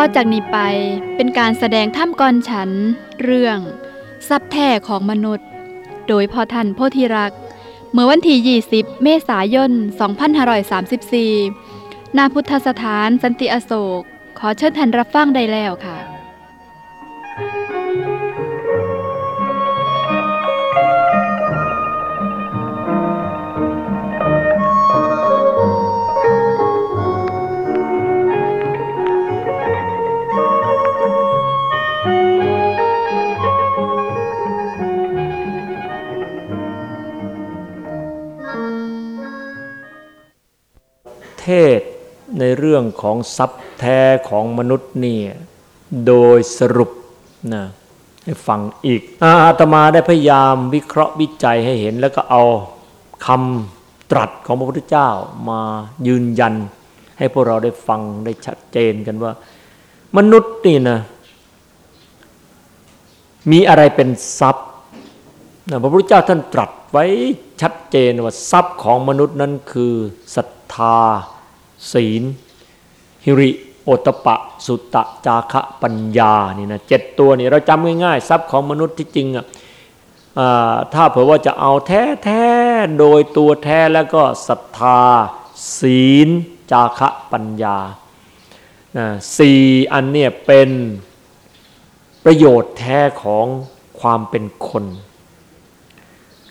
ต่อจากนี้ไปเป็นการแสดงถ้ำกรฉัน เรื่อง ทรัพย์แท้ของมนุษย์ โดยพอทันโพธิรัก เมื่อวันที่ 20 เมษายน 2534 ณ พุทธสถานสันติอโศก ขอเชิญท่านรับฟังได้แล้วค่ะ เรื่องของทรัพย์แท้ของมนุษย์นี่โดยสรุปนะให้ฟังอีกอาอาตมาได้พยายามวิเคราะห์วิจัยให้เห็น แล้วก็เอาคำตรัสของพระพุทธเจ้ามายืนยัน ให้พวกเราได้ฟังได้ชัดเจนกันว่า มนุษย์นี่นะมีอะไรเป็นทรัพย์นะพระพุทธเจ้าท่านตรัสไว้ชัดเจนว่าทรัพย์ของมนุษย์นั้นคือศรัทธา ศีล หิริโอตปะ สุตตะจาคะปัญญานี่นะเจ็ดตัวนี่เราจำง่ายๆทรัพย์ของมนุษย์ที่จริงอะถ้าเผื่อว่าจะเอาแท้แท้โดยตัวแท้แล้วก็ศรัทธา ศีล จาคะปัญญาสี่อันเนี่ยเป็นประโยชน์แท้ของความเป็นคน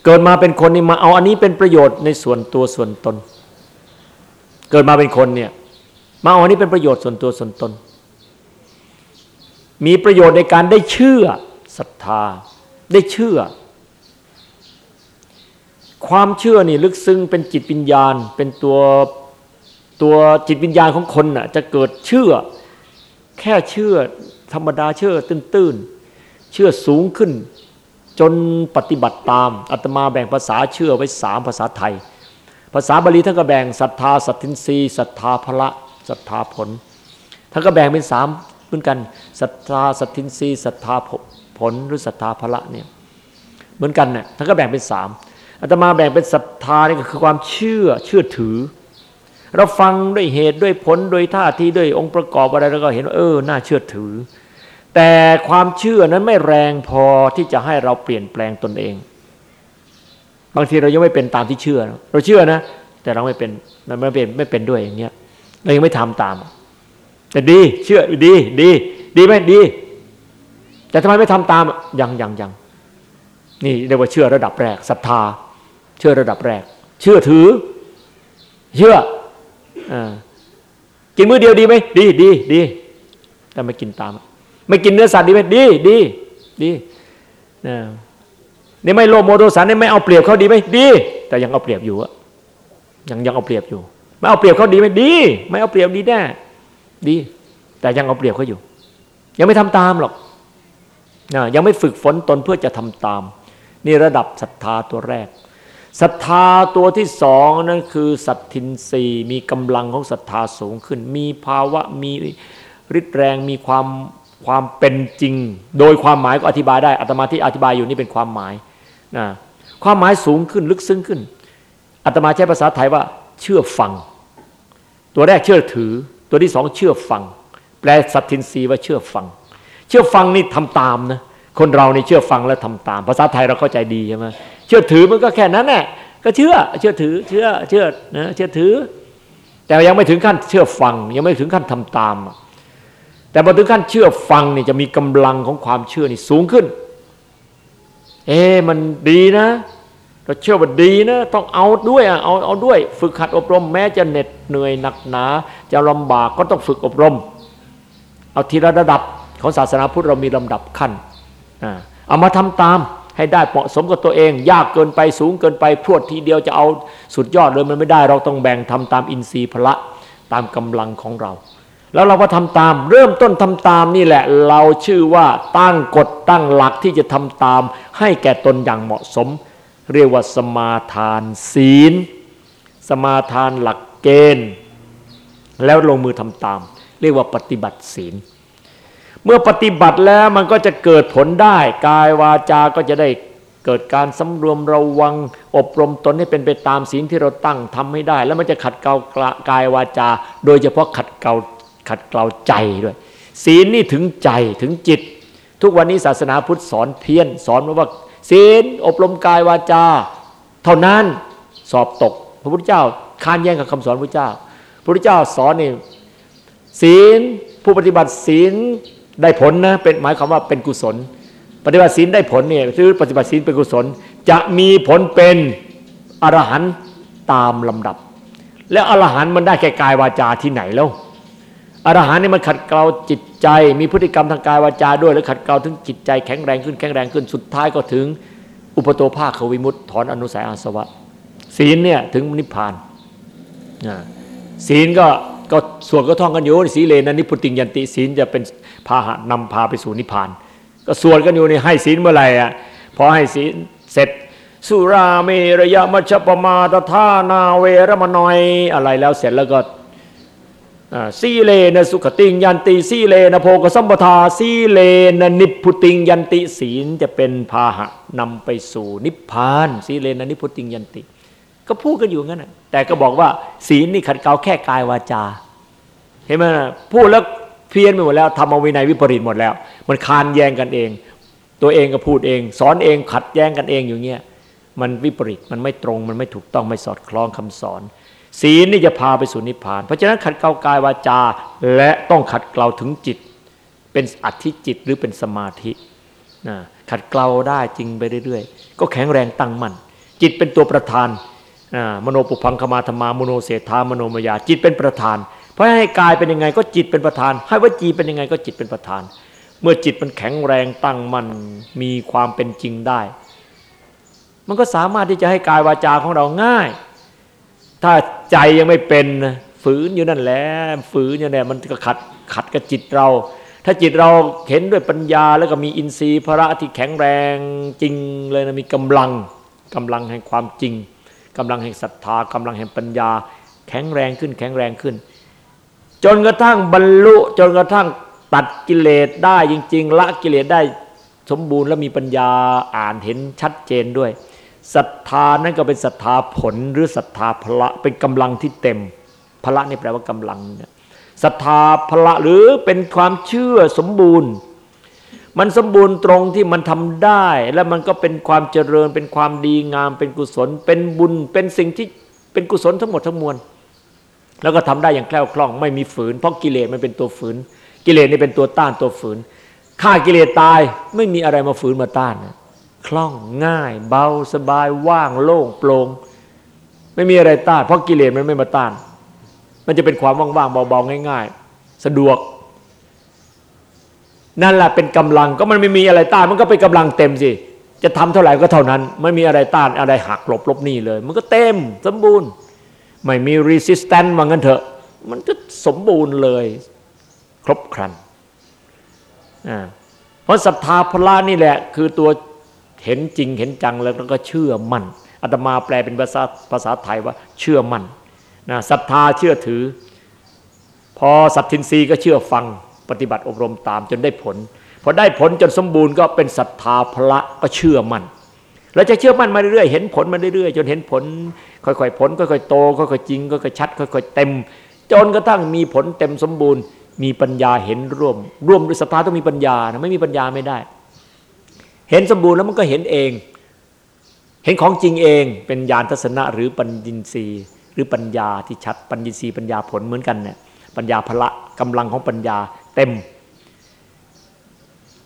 เกิดมาเป็นคนนี่มาเอาอันนี้เป็นประโยชน์ในส่วนตัวส่วนตน เกิดมาเป็นคนเนี่ย มาเอาอันนี้เป็นประโยชน์ส่วนตัวส่วนตน มีประโยชน์ในการได้เชื่อศรัทธา ได้เชื่อ ความเชื่อนี่ลึกซึ้งเป็นจิตวิญญาณ เป็นตัวตัวจิตวิญญาณของคนน่ะจะเกิดเชื่อ แค่เชื่อธรรมดาเชื่อตื้นๆ เชื่อสูงขึ้น จนปฏิบัติตามอาตมาแบ่งภาษาเชื่อไว้สามภาษาไทย ภาษาบาลีท่านก็แบ่งศรัทธาสัตทินรีศรัทธาพละ ศรัทธาผลท่านก็แบ่งเป็นสามเหมือนกันศรัทธาสัตทินรีศรัทธาผลหรือศรัทธาพละเนี่ยเหมือนกันเนี่ยท่านก็แบ่งเป็นสามอาตมาแบ่งเป็นศรัทธานี่ก็คือความเชื่อเชื่อถือ เราฟังด้วยเหตุด้วยผลโดยท่าทีด้วยองค์ประกอบอะไรแล้วก็เห็นว่าเออน่าเชื่อถือ แต่ความเชื่อนั้นไม่แรงพอที่จะให้เราเปลี่ยนแปลงตนเอง บางทีเรายังไม่เป็นตามที่เชื่อ เราเชื่อนะ แต่เราไม่เป็นเราไม่เป็นไม่เป็นด้วยอย่างเงี้ย เรายังไม่ทำตาม แต่ดี เชื่อดี ดี ดีไหมดี แต่ทำไมไม่ทำตามยังยังยังนี่เรียกว่าเชื่อระดับแรกศรัทธา เชื่อระดับแรก เชื่อถือ เชื่ออกินมื้อเดียวดีไหมดีดีดีแต่ไม่กินตาม ไม่กินเนื้อสัตว์ดีไหมดีดีดีนี่ไม่โลโมโดสันนี่ไม่เอาเปรียบเขาดีไหมดี แต่ยังเอาเปรียบอยู่อะยังยังเอาเปรียบอยู่ ไม่เอาเปรียบเขาดีไหมดี ไม่เอาเปรียบดีแน่ดี แต่ยังเอาเปรียบเขาอยู่ ยังไม่ทำตามหรอกนะยังไม่ฝึกฝนตนเพื่อจะทำตาม นี่ระดับศรัทธาตัวแรกศรัทธาตัวที่สองนั่นคือสัตทินรีมีกำลังของศรัทธาสูงขึ้น มีภาวะมีฤทธิ์แรงมีความความเป็นจริง โดยความหมายก็อธิบายได้อาตมาที่อธิบายอยู่นี่เป็นความหมายนะความหมายสูงขึ้นลึกซึ้งขึ้นอาตมาใช้ภาษาไทยว่า เชื่อฟัง ตัวแรกเชื่อถือ ตัวที่สองเชื่อฟัง แปลสัตทินรีว่าเชื่อฟัง เชื่อฟังนี่ทำตามนะคนเรานี่เชื่อฟังแล้วทำตาม ภาษาไทยเราเข้าใจดีใช่ไหมเชื่อถือมันก็แค่นั้นแหละก็เชื่อเชื่อถือเชื่อเชื่อนะเชื่อถือ แต่ยังไม่ถึงขั้นเชื่อฟัง ยังไม่ถึงขั้นทำตาม แต่พอถึงขั้นเชื่อฟังนี่จะมีกำลังของความเชื่อนี่สูงขึ้น เอ๊มันดีนะ เราเชื่อว่าดีนะต้องเอาด้วยเอาเอาด้วย ฝึกหัดอบรม แม้จะเหน็ดเหนื่อยหนักหนา จะลำบากก็ต้องฝึกอบรม เอาทีละระดับของศาสนาพุทธเรามีลำดับขั้นเอามาทำตามให้ได้เหมาะสมกับตัวเอง ยากเกินไปสูงเกินไปพรวดทีเดียวจะเอาสุดยอดเลยมันไม่ได้ เราต้องแบ่งทำตามอินทรีย์พละตามกำลังของเรา แล้วเราก็ทำตาม เริ่มต้นทำตามนี่แหละ เราชื่อว่าตั้งกฎตั้งหลักที่จะทำตาม ให้แก่ตนอย่างเหมาะสม เรียกว่าสมาทานศีล สมาทานหลักเกณฑ์ แล้วลงมือทำตาม เรียกว่าปฏิบัติศีล เมื่อปฏิบัติแล้วมันก็จะเกิดผลได้กายวาจาก็จะได้เกิดการสำรวมระวัง อบรมตนให้เป็นไปตามศีลที่เราตั้งทำให้ได้ แล้วมันจะขัดเกลากายวาจา โดยเฉพาะขัดเกลาขัดเกลาใจด้วย ศีลนี่ถึงใจถึงจิต ทุกวันนี้ศาสนาพุทธสอนเพี้ยน สอนว่า ศีลอบรมกายวาจา เท่านั้นสอบตก พระพุทธเจ้าค้านแย้งกับคำสอนพระเจ้า พระพุทธเจ้าสอนนี่ศีลผู้ปฏิบัติศีลได้ผลนะเป็นหมายความว่าเป็นกุศล ปฏิบัติศีลได้ผลเนี่ยคือปฏิบัติศีลเป็นกุศล จะมีผลเป็นอรหันต์ตามลำดับ แล้วอรหันต์มันได้แก่กายวาจาที่ไหนแล้ว อรหันต์นี่มันขัดเกลาจิตใจ มีพฤติกรรมทางกายวาจาด้วย แล้วขัดเกลาถึงจิตใจแข็งแรงขึ้นแข็งแรงขึ้นสุดท้ายก็ถึง อุปโตภาควิมุตถอนอนุสัยอาสวะศีลเนี่ยถึงนิพพานศีลก็ก็ส่วนก็ท่องกันอยู่สีเลนะนิพุติยันติศีลจะเป็นพาหะนำพาไปสู่นิพพาน ก็ส่วนกันอยู่ในให้ศีลเมื่อไหร่อะพอให้ศีลเสร็จ สุราเมรยมัชปมาตทานาเวรมนอยอะไรแล้วเสร็จแล้วก็ สีเลนะสุขติงยันติสีเลนะโพกสัมปทาสีเลนะนิพุติงยันติศีลจะเป็นพาหะนำไปสู่นิพพานสีเลนะนิพุติงยันติ ก็พูดกันอยู่งั้นแต่ก็บอกว่าศีลนี่ขัดเกลาแค่กายวาจา เห็นไหมพูดแล้วเพี้ยนไปหมดแล้วทำเอาวินัยวิปริตหมดแล้ว มันคานแย้งกันเอง ตัวเองก็พูดเอง สอนเองขัดแย้งกันเองอยู่เงี้ยมันวิปริตมันไม่ตรงมันไม่ถูกต้องไม่สอดคล้องคำสอน ศีลนี่จะพาไปสู่นิพพาน เพราะฉะนั้นขัดเกลากายวาจา และต้องขัดเกลาถึงจิต เป็นอัธิจิตหรือเป็นสมาธินะขัดเกลาได้จริงไปเรื่อยๆ ก็แข็งแรงตั้งมั่นจิตเป็นตัวประธานมโนปุพังคมาธรรมามโนเสธามโนมยาจิตเป็นประธาน เพราะให้กายเป็นยังไงก็จิตเป็นประธาน ให้วจีเป็นยังไงก็จิตเป็นประธาน เมื่อจิตมันแข็งแรงตั้งมั่นมีความเป็นจริงได้ มันก็สามารถที่จะให้กายวาจาของเราง่าย ถ้าใจยังไม่เป็นฝืนอยู่นั่นแหละฝืนอยู่เนี่ยมันก็ขัดขัดกับจิตเรา ถ้าจิตเราเห็นด้วยปัญญาแล้วก็มีอินทรีย์พระที่แข็งแรงจริงเลยนะมีกำลังกำลังแห่งความจริงกำลังแห่งศรัทธากำลังแห่งปัญญา แข็งแรงขึ้นแข็งแรงขึ้น จนกระทั่งบรรลุ จนกระทั่งตัดกิเลสได้จริง ๆ ละกิเลสได้สมบูรณ์และมีปัญญาอ่านเห็นชัดเจนด้วย ศรัทธานั้นก็เป็นศรัทธาผลหรือศรัทธาพละเป็นกำลังที่เต็มพละนี่แปลว่ากำลังเนี่ยศรัทธาพละหรือเป็นความเชื่อสมบูรณ์ มันสมบูรณ์ตรงที่มันทำได้ แล้วมันก็เป็นความเจริญ เป็นความดีงาม เป็นกุศล เป็นบุญ เป็นสิ่งที่เป็นกุศลทั้งหมดทั้งมวล แล้วก็ทำได้อย่างแคล่วคล่องไม่มีฝืน เพราะกิเลสมันเป็นตัวฝืน กิเลสนี่เป็นตัวต้านตัวฝืนฆ่ากิเลสตายไม่มีอะไรมาฝืนมาต้านนะ คล่องง่าย เบาสบายว่างโล่งโปร่งไม่มีอะไรต้านเพราะกิเลสมันไม่มาต้าน มันจะเป็นความว่างๆเบาๆง่าย ๆ สะดวก นั่นแหละเป็นกำลังก็มันไม่มีอะไรต้าน มันก็เป็นกำลังเต็มสิจะทำเท่าไหร่ก็เท่านั้น ไม่มีอะไรต้านอะไรหักหลบลบนี่เลย มันก็เต็มสมบูรณ์ ไม่มี resistance ว่างั้นเถอะ มันก็สมบูรณ์เลย ครบครันเพราะศรัทธาพละนี่แหละ คือตัว เห็นจริงเห็นจังแล้วก็เชื่อมั่นอาตมาแปลเป็นภาษาภาษาไทยว่าเชื่อมั่นนะศรัทธาเชื่อถือ พอสัตทินรีก็เชื่อฟังปฏิบัติอบรมตามจนได้ผลพอได้ผลจนสมบูรณ์ก็เป็นศรัทธาพละก็เชื่อมั่นเราจะเชื่อมั่นมาเรื่อยๆเห็นผลมาเรื่อยๆจนเห็นผล ค่อยๆผลค่อยๆโตค่อยๆจริงค่อยๆชัดค่อยๆเต็ม จนกระทั่งมีผลเต็มสมบูรณ์ มีปัญญาเห็นร่วม ร่วมด้วยศรัทธาต้องมีปัญญานะไม่มีปัญญาไม่ได้ เห็นสมบูรณ์แล้วมันก็เห็นเอง เห็นของจริงเองเป็นญาณทัศนะหรือปัญญินทรีย์ หรือปัญญาที่ชัดปัญญินทรีย์ปัญญาผลเหมือนกันเนี่ยปัญญาพละกำลังของปัญญาเต็ม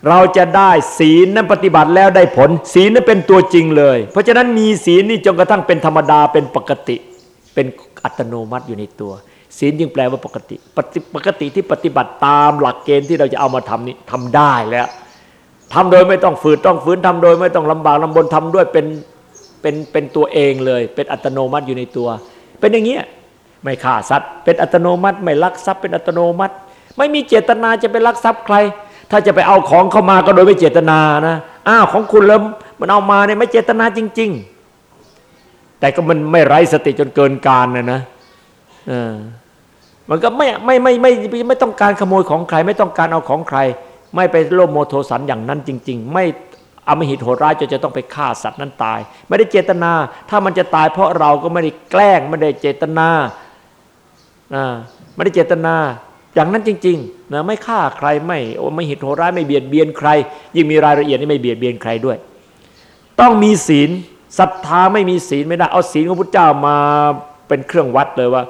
เราจะได้ศีลนั้นปฏิบัติแล้วได้ผล ศีลนั้นเป็นตัวจริงเลย เพราะฉะนั้นมีศีลนี่จนกระทั่งเป็นธรรมดาเป็นปกติเป็นอัตโนมัติอยู่ในตัว ศีลจึงแปลว่าปกติ ปกติที่ปฏิบัติตามหลักเกณฑ์ที่เราจะเอามาทำนี้ทำได้แล้ว ทำโดยไม่ต้องฝืนต้องฝืนทำโดยไม่ต้องลำบากลำบนทำด้วยเป็นเป็นเป็นตัวเองเลย เป็นอัตโนมัติอยู่ในตัว เป็นอย่างเงี้ยไม่ฆ่าสัตว์ เป็นอัตโนมัติ ไม่ลักทรัพย์เป็นอัตโนมัติ ไม่มีเจตนาจะไปลักทรัพย์ใคร ถ้าจะไปเอาของเข้ามาก็โดยไม่เจตนานะอ้าวของคุณเริ่มมันเอามาเนี่ยไม่เจตนาจริง ๆ แต่ก็มันไม่ไร้สติจนเกินการนะนะเออมันก็ไม่ไม่ไม่ไม่ไม่ต้องการขโมยของใคร ไม่ต้องการเอาของใคร ไม่ไปโลภโมโทสันอย่างนั้นจริง ๆ ไม่อมหิตโหดร้ายจนจะต้องไปฆ่าสัตว์นั้นตาย ไม่ได้เจตนา ถ้ามันจะตายเพราะเราก็ไม่ได้แกล้งไม่ได้เจตนาไม่ได้เจตนา อย่างนั้นจริงๆนะไม่ฆ่าใครไม่ไม่หิดโหร้ายไม่เบียดเบียนใคร ยิ่งมีรายละเอียดนี่ไม่เบียดเบียนใครด้วย ต้องมีศีลศรัทธาไม่มีศีลไม่ได้เอาศีลของพระเจ้ามาเป็นเครื่องวัดเลยว่า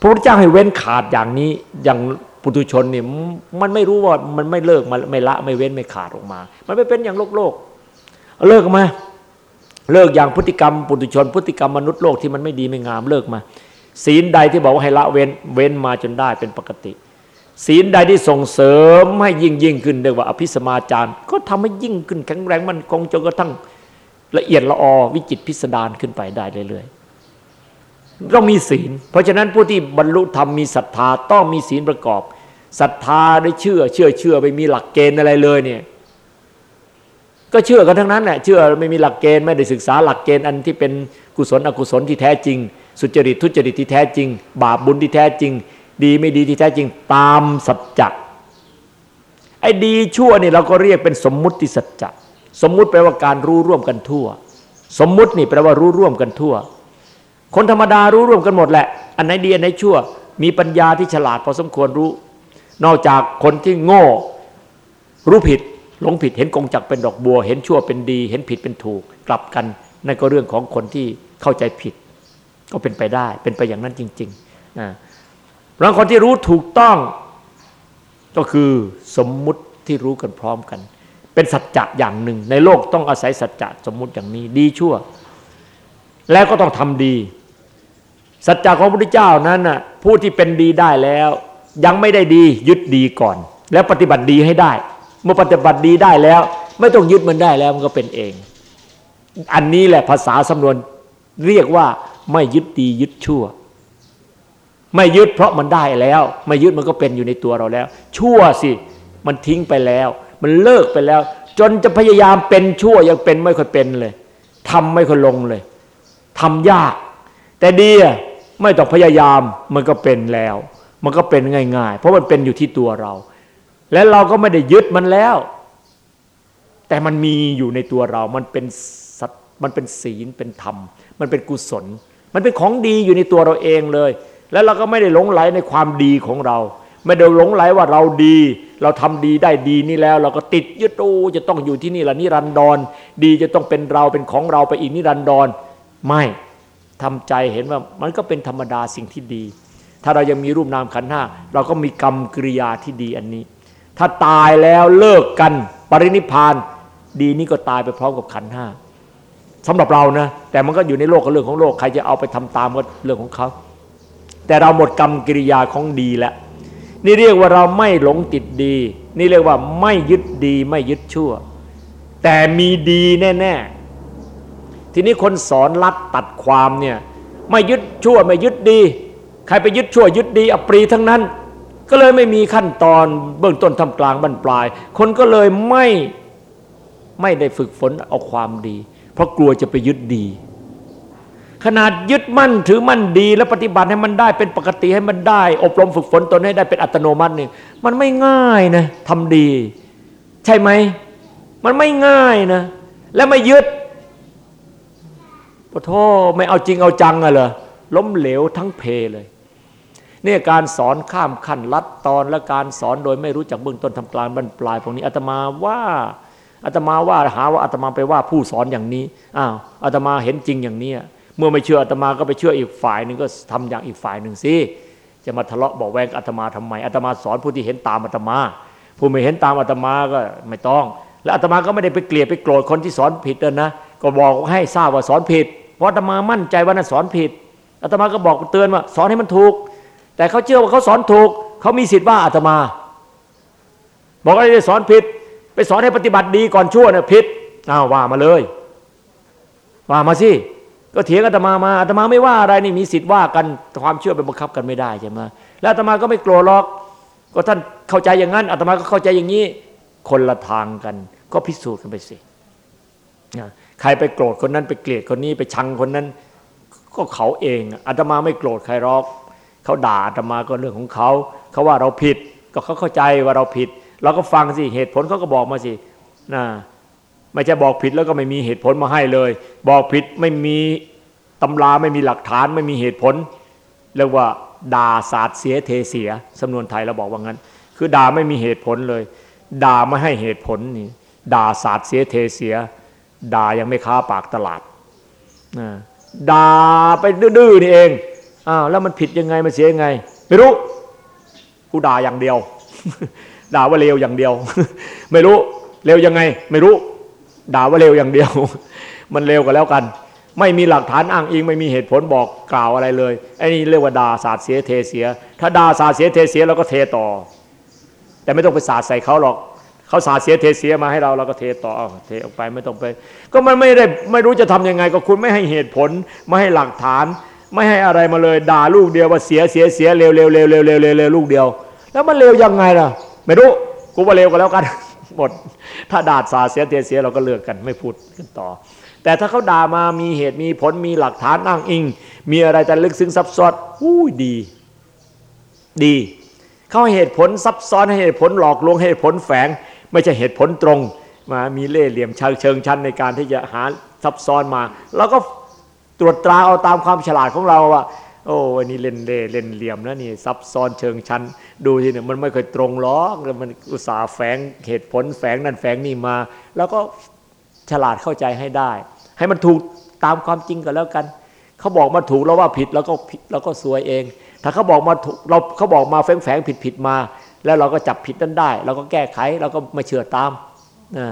พระพุทธเจ้าให้เว้นขาดอย่างนี้อย่าง ปุถุชนเนี่ยมันไม่รู้ว่ามันไม่เลิกมันไม่ละไม่เว้นไม่ขาดออกมา มันไม่เป็นอย่างโลกโลกเลิกมา เลิกอย่างพฤติกรรมปุถุชน พฤติกรรมมนุษย์โลกที่มันไม่ดีไม่งามเลิกมา ศีลใดที่บอกว่าให้ละเว้นเว้นมาจนได้เป็นปกติ ศีลใดที่ส่งเสริมให้ยิ่งยิ่งขึ้นเรียกว่าอภิสมาจารก็ทำให้ยิ่งขึ้นแข็งแรงมันคงจนกระทั่งละเอียดละออวิจิตพิสดารขึ้นไปได้เรื่อยๆ ต้องมีศีล เพราะฉะนั้นผู้ที่บรรลุธรรมมีศรัทธาต้องมีศีลประกอบศรัทธาได้เชื่อ เชื่อเชื่อไม่มีหลักเกณฑ์อะไรเลยเนี่ย ก็เชื่อกันทั้งนั้นแหละเชื่อไม่มีหลักเกณฑ์ไม่ได้ศึกษาหลักเกณฑ์อันที่เป็นกุศลอกุศลที่แท้จริง สุจริตทุจริตที่แท้จริง บาปบุญที่แท้จริง ดีไม่ดีที่แท้จริง ตามสัจจะไอ้ดีชั่วนี่เราก็เรียกเป็นสมมุติสัจจะสมมุติแปลว่าการรู้ร่วมกันทั่ว สมมุตินี่แปลว่ารู้ร่วมกันทั่ว คนธรรมดารู้ร่วมกันหมดแหละ อันไหนดีอันไหนชั่ว มีปัญญาที่ฉลาดพอสมควรรู้ นอกจากคนที่โง่ รู้ผิดหลงผิดเห็นกงจักเป็นดอกบัว เห็นชั่วเป็นดี เห็นผิดเป็นถูกกลับกันนั่นก็เรื่องของคนที่เข้าใจผิด ก็เป็นไปได้ เป็นไปอย่างนั้นจริงๆนะบางคนที่รู้ถูกต้องก็คือสมมุติที่รู้กันพร้อมกัน เป็นสัจจะอย่างหนึ่ง ในโลกต้องอาศัยสัจจะสมมุติอย่างนี้ ดีชั่ว แล้วก็ต้องทำดี สัจจะของพระพุทธเจ้านั้นน่ะผู้ที่เป็นดีได้แล้ว ยังไม่ได้ดียึดดีก่อน แล้วปฏิบัติดีให้ได้ เมื่อปฏิบัติดีได้แล้ว ไม่ต้องยึดมันได้แล้วมันก็เป็นเอง อันนี้แหละภาษาสำนวนเรียกว่าไม่ยึดดียึดชั่ว ไม่ยึดเพราะมันได้แล้ว ไม่ยึดมันก็เป็นอยู่ในตัวเราแล้ว ชั่วสิมันทิ้งไปแล้ว มันเลิกไปแล้ว จนจะพยายามเป็นชั่วยังเป็นไม่ค่อยเป็นเลยทำไม่ค่อยลงเลยทำยาก แต่ดีอะ ไม่ต้องพยายามมันก็เป็นแล้ว มันก็เป็นง่าย ๆ เพราะมันเป็นอยู่ที่ตัวเรา และเราก็ไม่ได้ยึดมันแล้ว แต่มันมีอยู่ในตัวเรา มันเป็นสัตมันเป็นศีลเป็นธรรม มันเป็นกุศล มันเป็นของดีอยู่ในตัวเราเองเลย แล้วเราก็ไม่ได้หลงไหลในความดีของเรา ไม่ได้หลงไหลว่าเราดี เราทำดีได้ดีนี่แล้ว เราก็ติดยึดโอ้จะต้องอยู่ที่นี่ละนิรันดรดีจะต้องเป็นเราเป็นของเราไปอีกนิรันดรไม่ ทำใจเห็นว่ามันก็เป็นธรรมดาสิ่งที่ดี ถ้าเรายังมีรูปนามขันห้าเราก็มีกรรมกริยาที่ดีอันนี้ ถ้าตายแล้วเลิกกันปรินิพานดีนี่ก็ตายไปพร้อมกับขันห้าสำหรับเรานะแต่มันก็อยู่ในโลกก็เรื่องของโลกใครจะเอาไปทำตามก็เรื่องของเขา แต่เราหมดกรรมกิริยาของดีแล้วนี่เรียกว่าเราไม่หลงติดดี นี่เรียกว่าไม่ยึดดีไม่ยึดชั่ว แต่มีดีแน่ๆ ทีนี้คนสอนลัดตัดความเนี่ยไม่ยึดชั่วไม่ยึดดี ใครไปยึดชั่วยึดดีอปรีทั้งนั้น ก็เลยไม่มีขั้นตอนเบื้องต้นทำกลางบรรปลาย คนก็เลยไม่ไม่ได้ฝึกฝนเอาความดี เพราะกลัวจะไปยึดดี ขนาดยึดมั่นถือมั่นดี และปฏิบัติให้มันได้เป็นปกติให้มันได้ อบรมฝึกฝนตนให้ได้เป็นอัตโนมัตินี่มันไม่ง่ายนะทำดี ใช่ไหมมันไม่ง่ายนะ และไม่ยึด ปะโทไม่เอาจริงเอาจังอะเหรอล้มเหลวทั้งเพเลยเนี่ยการสอนข้ามขั้นลัดตอนและการสอนโดยไม่รู้จักเบื้องต้นทำกลางบรรปลายพวกนี้อาตมาว่าอาตมาว่าหาว่าอาตมาไปว่าผู้สอนอย่างนี้อ้าวอาตมาเห็นจริงอย่างนี้เมื่อไม่เชื่ออาตมาก็ไปเชื่ออีกฝ่ายหนึ่งก็ทำอย่างอีกฝ่ายหนึ่งสิจะมาทะเลาะบอกแวงอาตมาทำไมอาตมาสอนผู้ที่เห็นตามอาตมา ผู้ไม่เห็นตามอาตมาก็ไม่ต้อง และอาตมาก็ไม่ได้ไปเกลียดไปโกรธคนที่สอนผิดนะก็บอกให้ทราบว่าสอนผิด เพราะอาตมามั่นใจว่านั้นสอนผิดอาตมาก็บอกเตือนว่า สอนให้มันถูก แต่เขาเชื่อว่าเขาสอนถูก เขามีสิทธิ์ว่าอาตมา บอกว่าได้สอนผิด ไปสอนให้ปฏิบัติดีก่อนชั่วเนี่ยผิดอ้าวว่ามาเลย ว่ามาสิก็เถียงอาตมามาอาตมาไม่ว่าอะไรนี่มีสิทธิ์ว่ากันความเชื่อไปบังคับกันไม่ได้ใช่ไหมแล้วอาตมาก็ไม่โกรธหรอก ก็ท่านเข้าใจอย่างนั้นอาตมาก็เข้าใจอย่างนี้ คนละทางกัน ก็พิสูจน์กันไปสิ ใครไปโกรธคนนั้นไปเกลียดคนนี้ไปชังคนนั้น ก็เขาเองอาตมาไม่โกรธใครหรอกเขาด่าอาตมาก็เรื่องของเขา เขาว่าเราผิด ก็เขาเข้าใจว่าเราผิด เราก็ฟังสิเหตุผลเขาก็บอกมาสินะไม่ใช่บอกผิดแล้วก็ไม่มีเหตุผลมาให้เลย บอกผิดไม่มีตำราไม่มีหลักฐานไม่มีเหตุผลเรียกว่าด่าสาดเสียเทเสียสำนวนไทยเราบอกว่างั้น คือด่าไม่มีเหตุผลเลย ด่าไม่ให้เหตุผลนี่ด่าสาดเสียเทเสีย ด่ายังไม่ค้าปากตลาดด่าไปดื้อนี่เองอ้าวแล้วมันผิดยังไงมันเสียยังไง ไม่รู้กูด่าอย่างเดียว ด่าว่าเลวอย่างเดียว ไม่รู้เลวยังไง ไม่รู้ ด่าว่าเลวอย่างเดียว มันเลวก็แล้วกัน ไม่มีหลักฐานอ้างอิงไม่มีเหตุผลบอกกล่าวอะไรเลยไอ้นี่เรียกว่าด่าสาดเสียเทเสีย ถ้าด่าสาดเสียเทเสียเราก็เทต่อ แต่ไม่ต้องไปสาดใส่เขาหรอก เขาสาเสียเทเสียมาให้เราเราก็เทต่อเทออกไปไม่ต้องไป ก็มันไม่ได้ไม่รู้จะทํำยังไง ก็คุณไม่ให้เหตุผล ไม่ให้หลักฐาน ไม่ให้อะไรมาเลยด่าลูกเดียวว่าเสียเสียเสียเร็วเร็วเร็วเร็วเร็วเร็วเร็วลูกเดียว แล้วมันเร็วยังไงล่ะ ไม่รู้กูว่าเร็วก็แล้วกันหมดถ้าด่าสาเสียเทเสียเราก็เลิกกันไม่พูดกันต่อ แต่ถ้าเขาด่ามามีเหตุมีผลมีหลักฐานอ้างอิง มีอะไรแต่ลึกซึ้งซับซ้อนอู้ดี ดีเขาเหตุผลซับซ้อนให้เหตุผลหลอกลวงเหตุผลแฝง ไม่ใช่เหตุผลตรงมามีเล่ห์เหลี่ยมเชิงเชิงชั้นในการที่จะหาซับซ้อนมา แล้วก็ตรวจตราเอาตามความฉลาดของเราว่าโอ้อันนี้เล่นเล่เล่นเหลี่ยมนะนี่ซับซ้อนเชิงชั้น ดูทีเนี่ยมันไม่เคยตรงล้อกแล้วมันอุตสาห์แฝงเหตุผลแฝงนั่นแฝงนี่มา แล้วก็ฉลาดเข้าใจให้ได้ ให้มันถูกตามความจริงก็แล้วกัน เขาบอกมาถูกแล้วว่าผิดแล้วก็แล้วก็สวยเอง ถ้าเขาบอกมาถูกเราเขาบอกมาแฝงแฝงผิดผิดมา แล้วเราก็จับผิดนั้นได้ เราก็แก้ไขเราก็ไม่เชื่อตามนะ